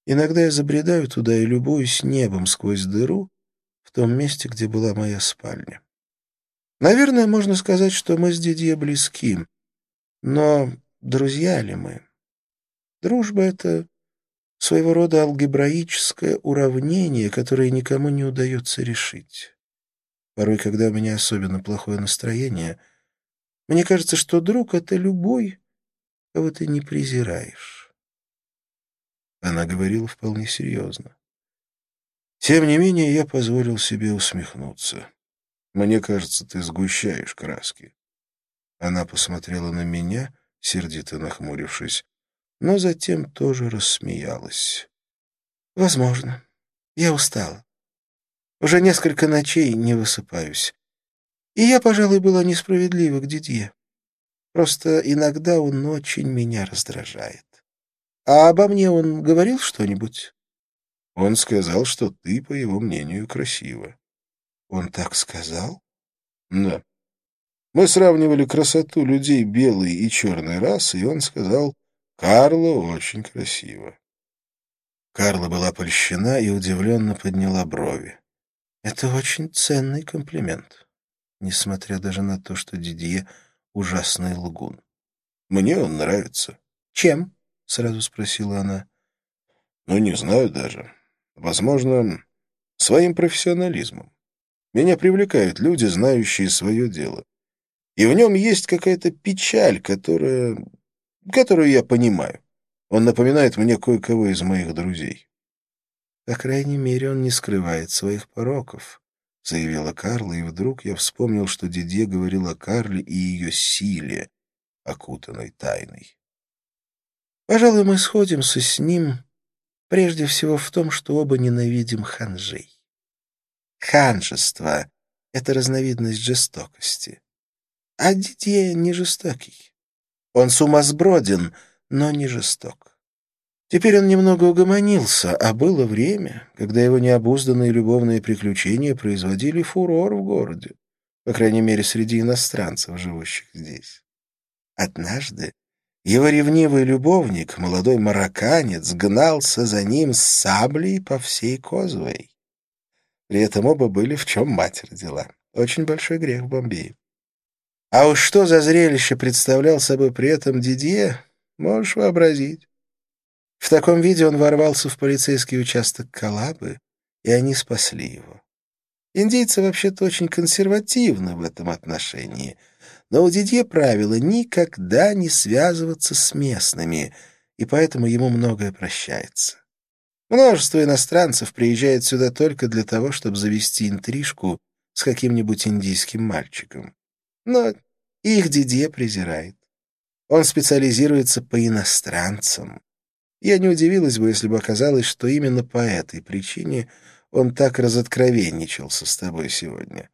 Иногда я забредаю туда и любуюсь небом сквозь дыру в том месте, где была моя спальня. Наверное, можно сказать, что мы с Дидье близки. Но друзья ли мы? Дружба — это своего рода алгебраическое уравнение, которое никому не удается решить. Порой, когда у меня особенно плохое настроение, мне кажется, что друг — это любой, кого ты не презираешь. Она говорила вполне серьезно. Тем не менее, я позволил себе усмехнуться. Мне кажется, ты сгущаешь краски. Она посмотрела на меня, сердито нахмурившись, но затем тоже рассмеялась. «Возможно. Я устала. Уже несколько ночей не высыпаюсь. И я, пожалуй, была несправедлива к Дидье. Просто иногда он очень меня раздражает. А обо мне он говорил что-нибудь? Он сказал, что ты, по его мнению, красива. Он так сказал? Да. Мы сравнивали красоту людей белой и черной расы, и он сказал, Карла очень красиво. Карла была польщена и удивленно подняла брови. Это очень ценный комплимент, несмотря даже на то, что Дидье — ужасный лгун. Мне он нравится. Чем? — сразу спросила она. «Ну, не знаю даже. Возможно, своим профессионализмом. Меня привлекают люди, знающие свое дело. И в нем есть какая-то печаль, которая... которую я понимаю. Он напоминает мне кое-кого из моих друзей». «По крайней мере, он не скрывает своих пороков», — заявила Карла, и вдруг я вспомнил, что Дидье говорил о Карле и ее силе, окутанной тайной. Пожалуй, мы сходимся с ним прежде всего в том, что оба ненавидим ханжей. Ханжество — это разновидность жестокости. А Дидье не жестокий. Он сумасброден, но не жесток. Теперь он немного угомонился, а было время, когда его необузданные любовные приключения производили фурор в городе, по крайней мере, среди иностранцев, живущих здесь. Однажды его ревнивый любовник, молодой марокканец, гнался за ним с саблей по всей Козуэй. При этом оба были в чем мать родила. Очень большой грех в Бомбее. А уж что за зрелище представлял собой при этом Дидье, можешь вообразить. В таком виде он ворвался в полицейский участок Калабы, и они спасли его. Индейцы вообще-то очень консервативны в этом отношении — но у Дидье правило никогда не связываться с местными, и поэтому ему многое прощается. Множество иностранцев приезжает сюда только для того, чтобы завести интрижку с каким-нибудь индийским мальчиком. Но их Дидье презирает. Он специализируется по иностранцам. Я не удивилась бы, если бы оказалось, что именно по этой причине он так разоткровенничался с тобой сегодня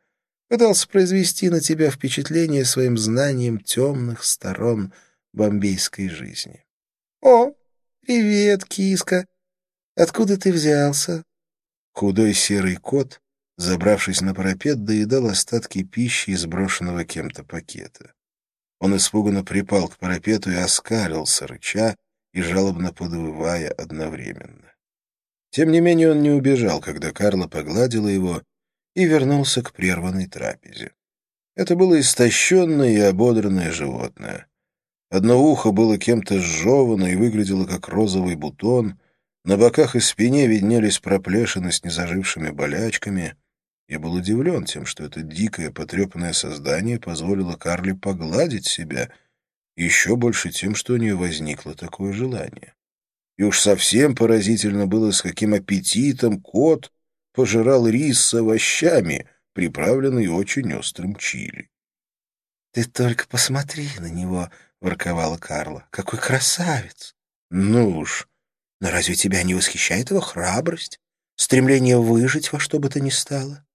пытался произвести на тебя впечатление своим знанием темных сторон бомбейской жизни. — О, привет, киска! Откуда ты взялся? Худой серый кот, забравшись на парапет, доедал остатки пищи из брошенного кем-то пакета. Он испуганно припал к парапету и оскалился, рыча и жалобно подвывая одновременно. Тем не менее он не убежал, когда Карла погладила его и вернулся к прерванной трапезе. Это было истощенное и ободранное животное. Одно ухо было кем-то сжевано и выглядело как розовый бутон, На боках и спине виднелись проплешины с незажившими болячками. Я был удивлен тем, что это дикое потрепанное создание позволило Карле погладить себя, еще больше тем, что у нее возникло такое желание. И уж совсем поразительно было, с каким аппетитом кот пожирал рис с овощами, приправленный очень острым чили. — Ты только посмотри на него, — ворковала Карла. — Какой красавец! — Ну уж! Но разве тебя не восхищает его храбрость, стремление выжить во что бы то ни стало? —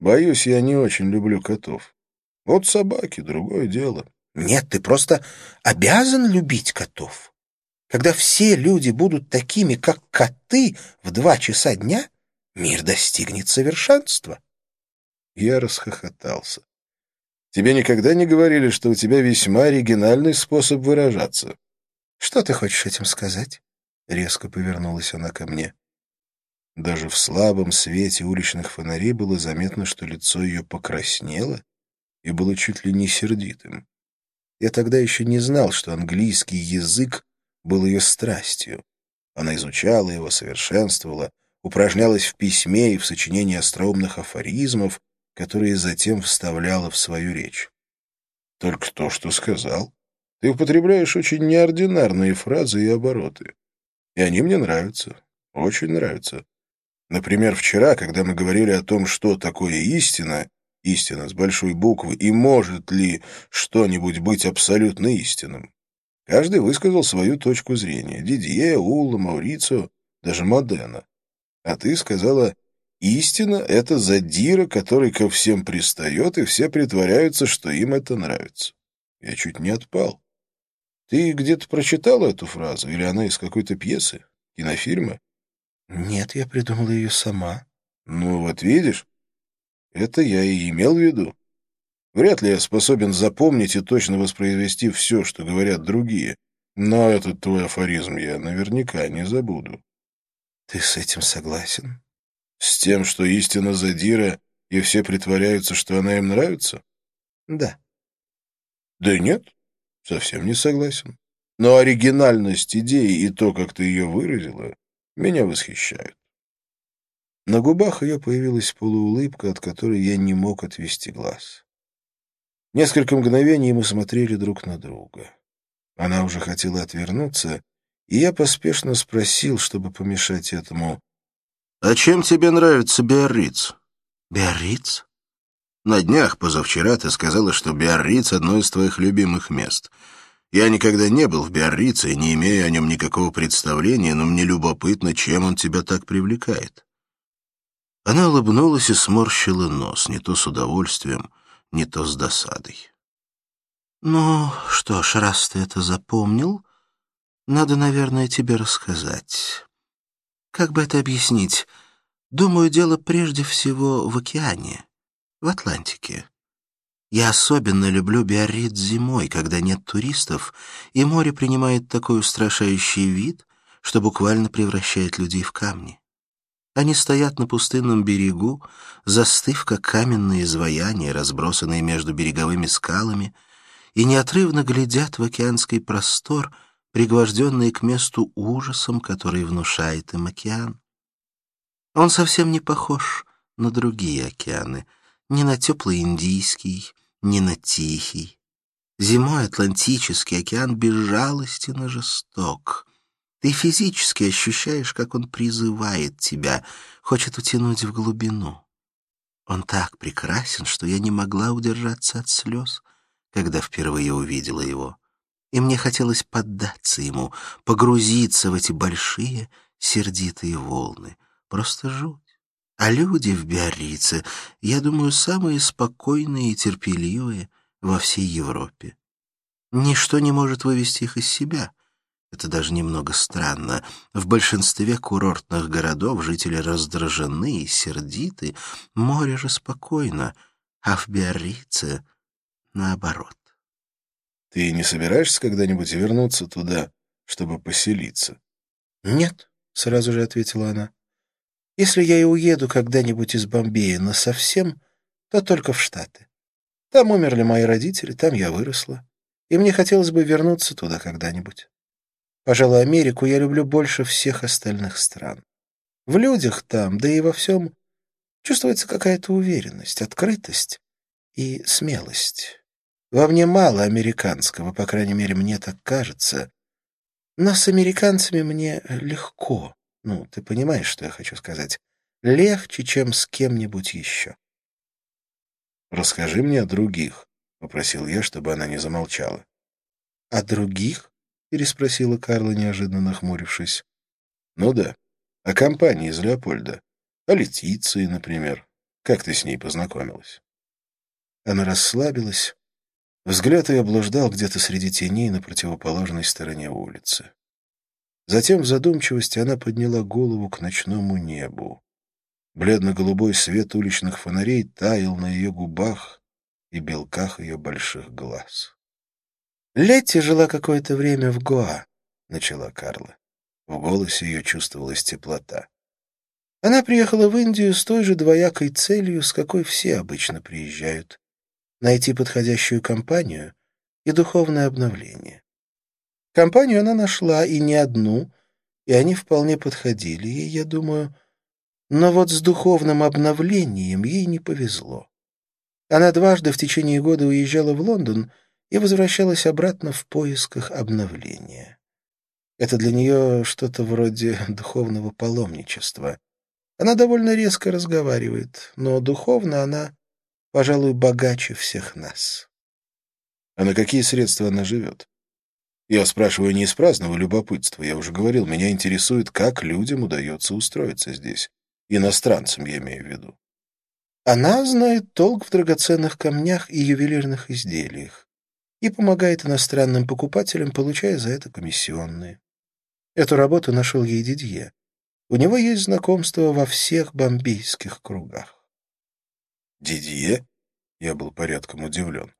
Боюсь, я не очень люблю котов. Вот собаки — другое дело. — Нет, ты просто обязан любить котов. Когда все люди будут такими, как коты, в два часа дня, мир достигнет совершенства. Я расхохотался. Тебе никогда не говорили, что у тебя весьма оригинальный способ выражаться? Что ты хочешь этим сказать? Резко повернулась она ко мне. Даже в слабом свете уличных фонарей было заметно, что лицо ее покраснело и было чуть ли не сердитым. Я тогда еще не знал, что английский язык был ее страстью. Она изучала его, совершенствовала, упражнялась в письме и в сочинении остроумных афоризмов, которые затем вставляла в свою речь. Только то, что сказал. Ты употребляешь очень неординарные фразы и обороты. И они мне нравятся, очень нравятся. Например, вчера, когда мы говорили о том, что такое истина, истина с большой буквы, и может ли что-нибудь быть абсолютно истинным, Каждый высказал свою точку зрения. Дидье, Улла, Маурицио, даже Модена. А ты сказала, истина — это задира, который ко всем пристает, и все притворяются, что им это нравится. Я чуть не отпал. Ты где-то прочитала эту фразу, или она из какой-то пьесы, кинофильма? Нет, я придумала ее сама. Ну вот видишь, это я и имел в виду. Вряд ли я способен запомнить и точно воспроизвести все, что говорят другие, но этот твой афоризм я наверняка не забуду. Ты с этим согласен? С тем, что истина задира, и все притворяются, что она им нравится? Да. Да нет, совсем не согласен. Но оригинальность идеи и то, как ты ее выразила, меня восхищают. На губах ее появилась полуулыбка, от которой я не мог отвести глаз. Несколько мгновений мы смотрели друг на друга. Она уже хотела отвернуться, и я поспешно спросил, чтобы помешать этому. «А чем тебе нравится Биарриц?» «Биарриц?» «На днях, позавчера, ты сказала, что Биарриц — одно из твоих любимых мест. Я никогда не был в Биаррице и не имею о нем никакого представления, но мне любопытно, чем он тебя так привлекает». Она улыбнулась и сморщила нос, не то с удовольствием, не то с досадой. «Ну, что ж, раз ты это запомнил, надо, наверное, тебе рассказать. Как бы это объяснить? Думаю, дело прежде всего в океане, в Атлантике. Я особенно люблю Биаррит зимой, когда нет туристов, и море принимает такой устрашающий вид, что буквально превращает людей в камни. Они стоят на пустынном берегу, застыв, как каменные изваяния, разбросанные между береговыми скалами, и неотрывно глядят в океанский простор, пригвожденные к месту ужасом, который внушает им океан. Он совсем не похож на другие океаны, ни на теплый Индийский, ни на Тихий. Зимой Атлантический океан безжалостен и жесток — ты физически ощущаешь, как он призывает тебя, хочет утянуть в глубину. Он так прекрасен, что я не могла удержаться от слез, когда впервые увидела его. И мне хотелось поддаться ему, погрузиться в эти большие сердитые волны. Просто жуть. А люди в Биаррице, я думаю, самые спокойные и терпеливые во всей Европе. Ничто не может вывести их из себя — это даже немного странно. В большинстве курортных городов жители раздражены и сердиты, море же спокойно, а в Биаррице наоборот. Ты не собираешься когда-нибудь вернуться туда, чтобы поселиться? Нет, сразу же ответила она. Если я и уеду когда-нибудь из Бомбея насовсем, то только в Штаты. Там умерли мои родители, там я выросла, и мне хотелось бы вернуться туда когда-нибудь. Пожалуй, Америку я люблю больше всех остальных стран. В людях там, да и во всем, чувствуется какая-то уверенность, открытость и смелость. Во мне мало американского, по крайней мере, мне так кажется. Но с американцами мне легко. Ну, ты понимаешь, что я хочу сказать. Легче, чем с кем-нибудь еще. «Расскажи мне о других», — попросил я, чтобы она не замолчала. «О других?» — переспросила Карла, неожиданно нахмурившись. «Ну да, о компании из Леопольда. О Летиции, например. Как ты с ней познакомилась?» Она расслабилась. Взгляд ее блуждал где-то среди теней на противоположной стороне улицы. Затем в задумчивости она подняла голову к ночному небу. Бледно-голубой свет уличных фонарей таял на ее губах и белках ее больших глаз. «Летти жила какое-то время в Гоа», — начала Карла. В голосе ее чувствовалась теплота. Она приехала в Индию с той же двоякой целью, с какой все обычно приезжают — найти подходящую компанию и духовное обновление. Компанию она нашла, и не одну, и они вполне подходили ей, я думаю, но вот с духовным обновлением ей не повезло. Она дважды в течение года уезжала в Лондон и возвращалась обратно в поисках обновления. Это для нее что-то вроде духовного паломничества. Она довольно резко разговаривает, но духовно она, пожалуй, богаче всех нас. А на какие средства она живет? Я спрашиваю не из праздного любопытства. Я уже говорил, меня интересует, как людям удается устроиться здесь. Иностранцам, я имею в виду. Она знает толк в драгоценных камнях и ювелирных изделиях и помогает иностранным покупателям, получая за это комиссионные. Эту работу нашел ей Дидье. У него есть знакомство во всех бомбейских кругах. Дидье? Я был порядком удивлен.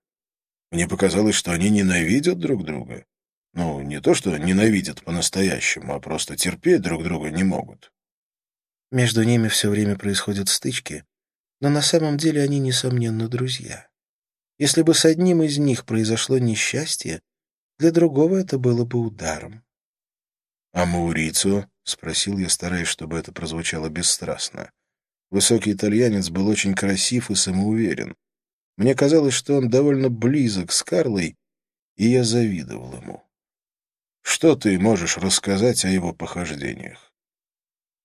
Мне показалось, что они ненавидят друг друга. Ну, не то, что ненавидят по-настоящему, а просто терпеть друг друга не могут. Между ними все время происходят стычки, но на самом деле они, несомненно, друзья. Если бы с одним из них произошло несчастье, для другого это было бы ударом. — А Маурицио? — спросил я, стараясь, чтобы это прозвучало бесстрастно. Высокий итальянец был очень красив и самоуверен. Мне казалось, что он довольно близок с Карлой, и я завидовал ему. Что ты можешь рассказать о его похождениях?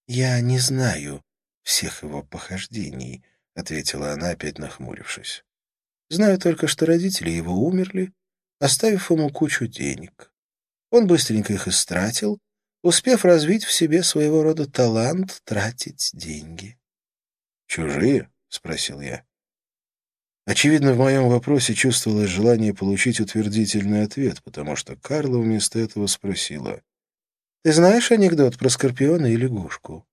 «Я не знаю всех его похождений», — ответила она, опять нахмурившись. «Знаю только, что родители его умерли, оставив ему кучу денег. Он быстренько их истратил, успев развить в себе своего рода талант тратить деньги». «Чужие?» — спросил я. Очевидно, в моем вопросе чувствовалось желание получить утвердительный ответ, потому что Карла вместо этого спросила. Ты знаешь анекдот про скорпиона и лягушку?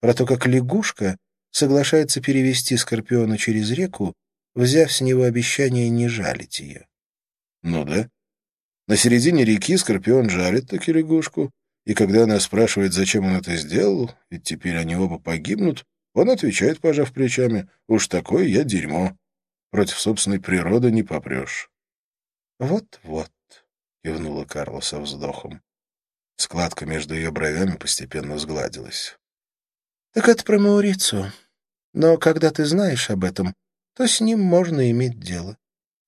Про то, как лягушка соглашается перевести скорпиона через реку, взяв с него обещание не жалить ее. Ну да. На середине реки скорпион жалит таки лягушку, и когда она спрашивает, зачем он это сделал, ведь теперь они оба погибнут, он отвечает, пожав плечами, «Уж такое я дерьмо. Против собственной природы не попрешь». «Вот-вот», — кивнула Карла со вздохом. Складка между ее бровями постепенно сгладилась. «Так это про Маурицу. Но когда ты знаешь об этом, то с ним можно иметь дело.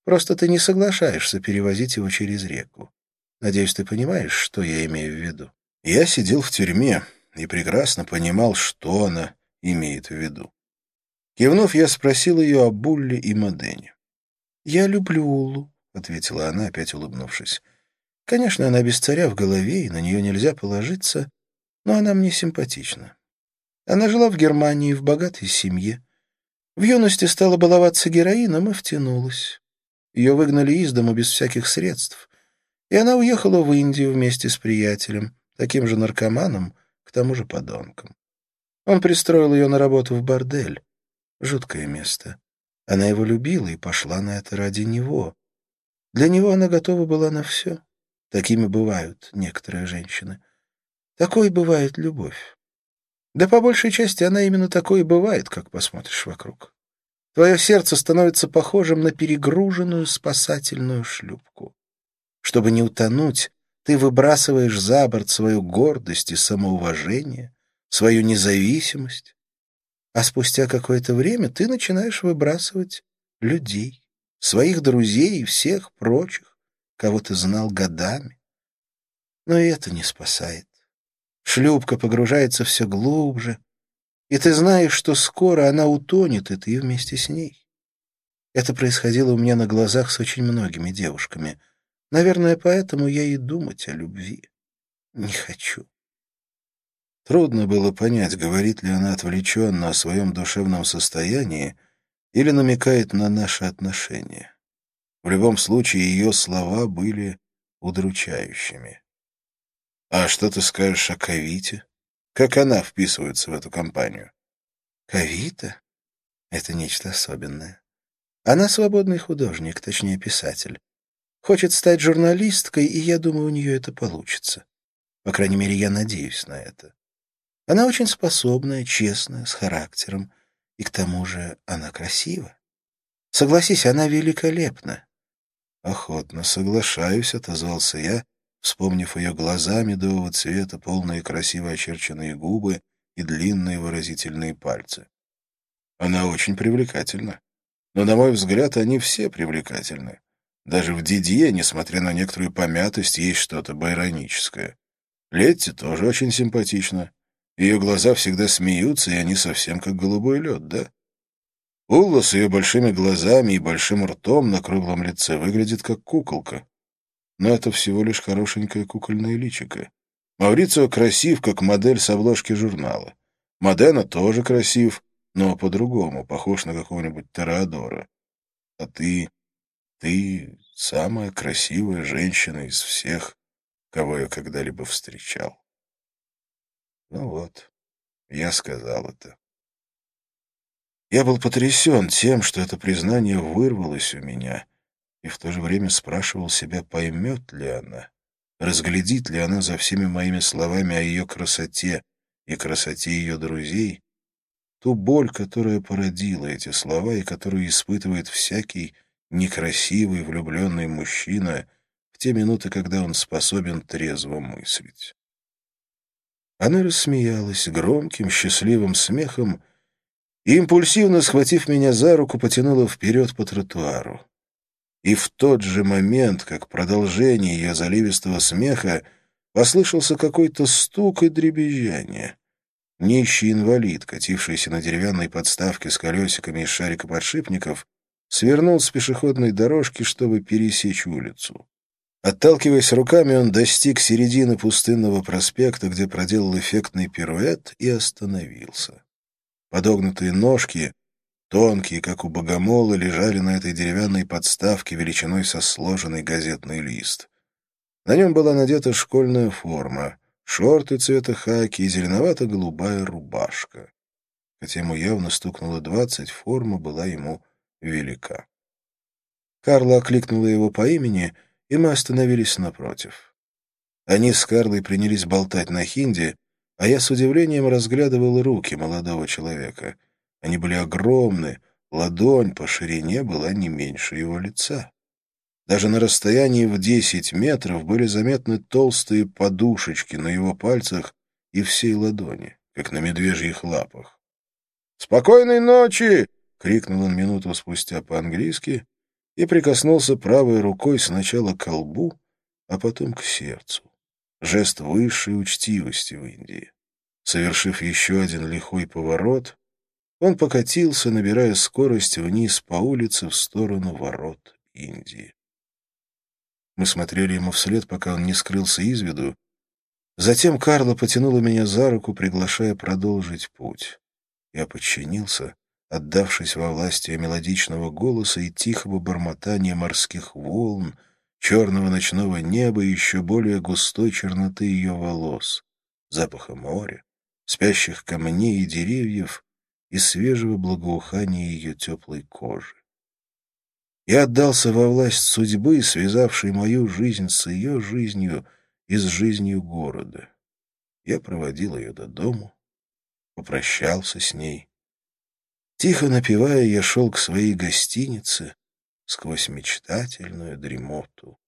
Просто ты не соглашаешься перевозить его через реку. Надеюсь, ты понимаешь, что я имею в виду?» Я сидел в тюрьме и прекрасно понимал, что она имеет в виду. Кивнув, я спросил ее о Булле и Модене. «Я люблю Улу», — ответила она, опять улыбнувшись. Конечно, она без царя в голове, и на нее нельзя положиться, но она мне симпатична. Она жила в Германии в богатой семье. В юности стала баловаться героином и втянулась. Ее выгнали из дому без всяких средств, и она уехала в Индию вместе с приятелем, таким же наркоманом, к тому же подонком. Он пристроил ее на работу в бордель. Жуткое место. Она его любила и пошла на это ради него. Для него она готова была на все. Такими бывают некоторые женщины. Такой бывает любовь. Да по большей части она именно такой и бывает, как посмотришь вокруг. Твое сердце становится похожим на перегруженную спасательную шлюпку. Чтобы не утонуть, Ты выбрасываешь за борт свою гордость и самоуважение, свою независимость, а спустя какое-то время ты начинаешь выбрасывать людей, своих друзей и всех прочих, кого ты знал годами. Но и это не спасает. Шлюпка погружается все глубже, и ты знаешь, что скоро она утонет, и ты вместе с ней. Это происходило у меня на глазах с очень многими девушками. Наверное, поэтому я и думать о любви не хочу. Трудно было понять, говорит ли она отвлеченно о своем душевном состоянии или намекает на наши отношения. В любом случае, ее слова были удручающими. «А что ты скажешь о Кавите? Как она вписывается в эту компанию?» «Кавита? Это нечто особенное. Она свободный художник, точнее, писатель. Хочет стать журналисткой, и я думаю, у нее это получится. По крайней мере, я надеюсь на это. Она очень способная, честная, с характером, и к тому же она красива. Согласись, она великолепна. Охотно соглашаюсь, отозвался я, вспомнив ее глаза медового цвета, полные красиво очерченные губы и длинные выразительные пальцы. Она очень привлекательна. Но, на мой взгляд, они все привлекательны. Даже в Дидье, несмотря на некоторую помятость, есть что-то байроническое. Летти тоже очень симпатична. Ее глаза всегда смеются, и они совсем как голубой лед, да? Улла с ее большими глазами и большим ртом на круглом лице выглядит как куколка. Но это всего лишь хорошенькое кукольное личико. Маврицио красив, как модель с обложки журнала. Модена тоже красив, но по-другому, похож на какого-нибудь Тореадора. А ты... ты самая красивая женщина из всех, кого я когда-либо встречал. Ну вот, я сказал это. Я был потрясен тем, что это признание вырвалось у меня, и в то же время спрашивал себя, поймет ли она, разглядит ли она за всеми моими словами о ее красоте и красоте ее друзей, ту боль, которая породила эти слова и которую испытывает всякий некрасивый влюбленный мужчина в те минуты, когда он способен трезво мыслить. Она рассмеялась громким, счастливым смехом и, импульсивно схватив меня за руку, потянула вперед по тротуару. И в тот же момент, как продолжение ее заливистого смеха, послышался какой-то стук и дребезжание. Нищий инвалид, катившийся на деревянной подставке с колесиками из шарикоподшипников, свернул с пешеходной дорожки, чтобы пересечь улицу. Отталкиваясь руками, он достиг середины пустынного проспекта, где проделал эффектный пируэт и остановился. Подогнутые ножки, тонкие, как у богомола, лежали на этой деревянной подставке величиной со сложенный газетный лист. На нем была надета школьная форма — шорты цвета хаки и зеленовато-голубая рубашка. Хотя ему явно стукнуло двадцать, форма была ему велика. Карла окликнула его по имени, и мы остановились напротив. Они с Карлой принялись болтать на хинди, а я с удивлением разглядывал руки молодого человека. Они были огромны, ладонь по ширине была не меньше его лица. Даже на расстоянии в десять метров были заметны толстые подушечки на его пальцах и всей ладони, как на медвежьих лапах. «Спокойной ночи!» — крикнул он минуту спустя по-английски и прикоснулся правой рукой сначала к колбу, а потом к сердцу. Жест высшей учтивости в Индии. Совершив еще один лихой поворот, он покатился, набирая скорость вниз по улице в сторону ворот Индии. Мы смотрели ему вслед, пока он не скрылся из виду. Затем Карла потянула меня за руку, приглашая продолжить путь. Я подчинился, отдавшись во власть ее мелодичного голоса и тихого бормотания морских волн, черного ночного неба и еще более густой черноты ее волос, запаха моря, спящих камней и деревьев и свежего благоухания ее теплой кожи. Я отдался во власть судьбы, связавшей мою жизнь с ее жизнью и с жизнью города. Я проводил ее до дому, попрощался с ней. Тихо напевая, я шел к своей гостинице сквозь мечтательную дремоту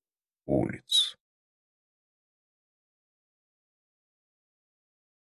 улиц.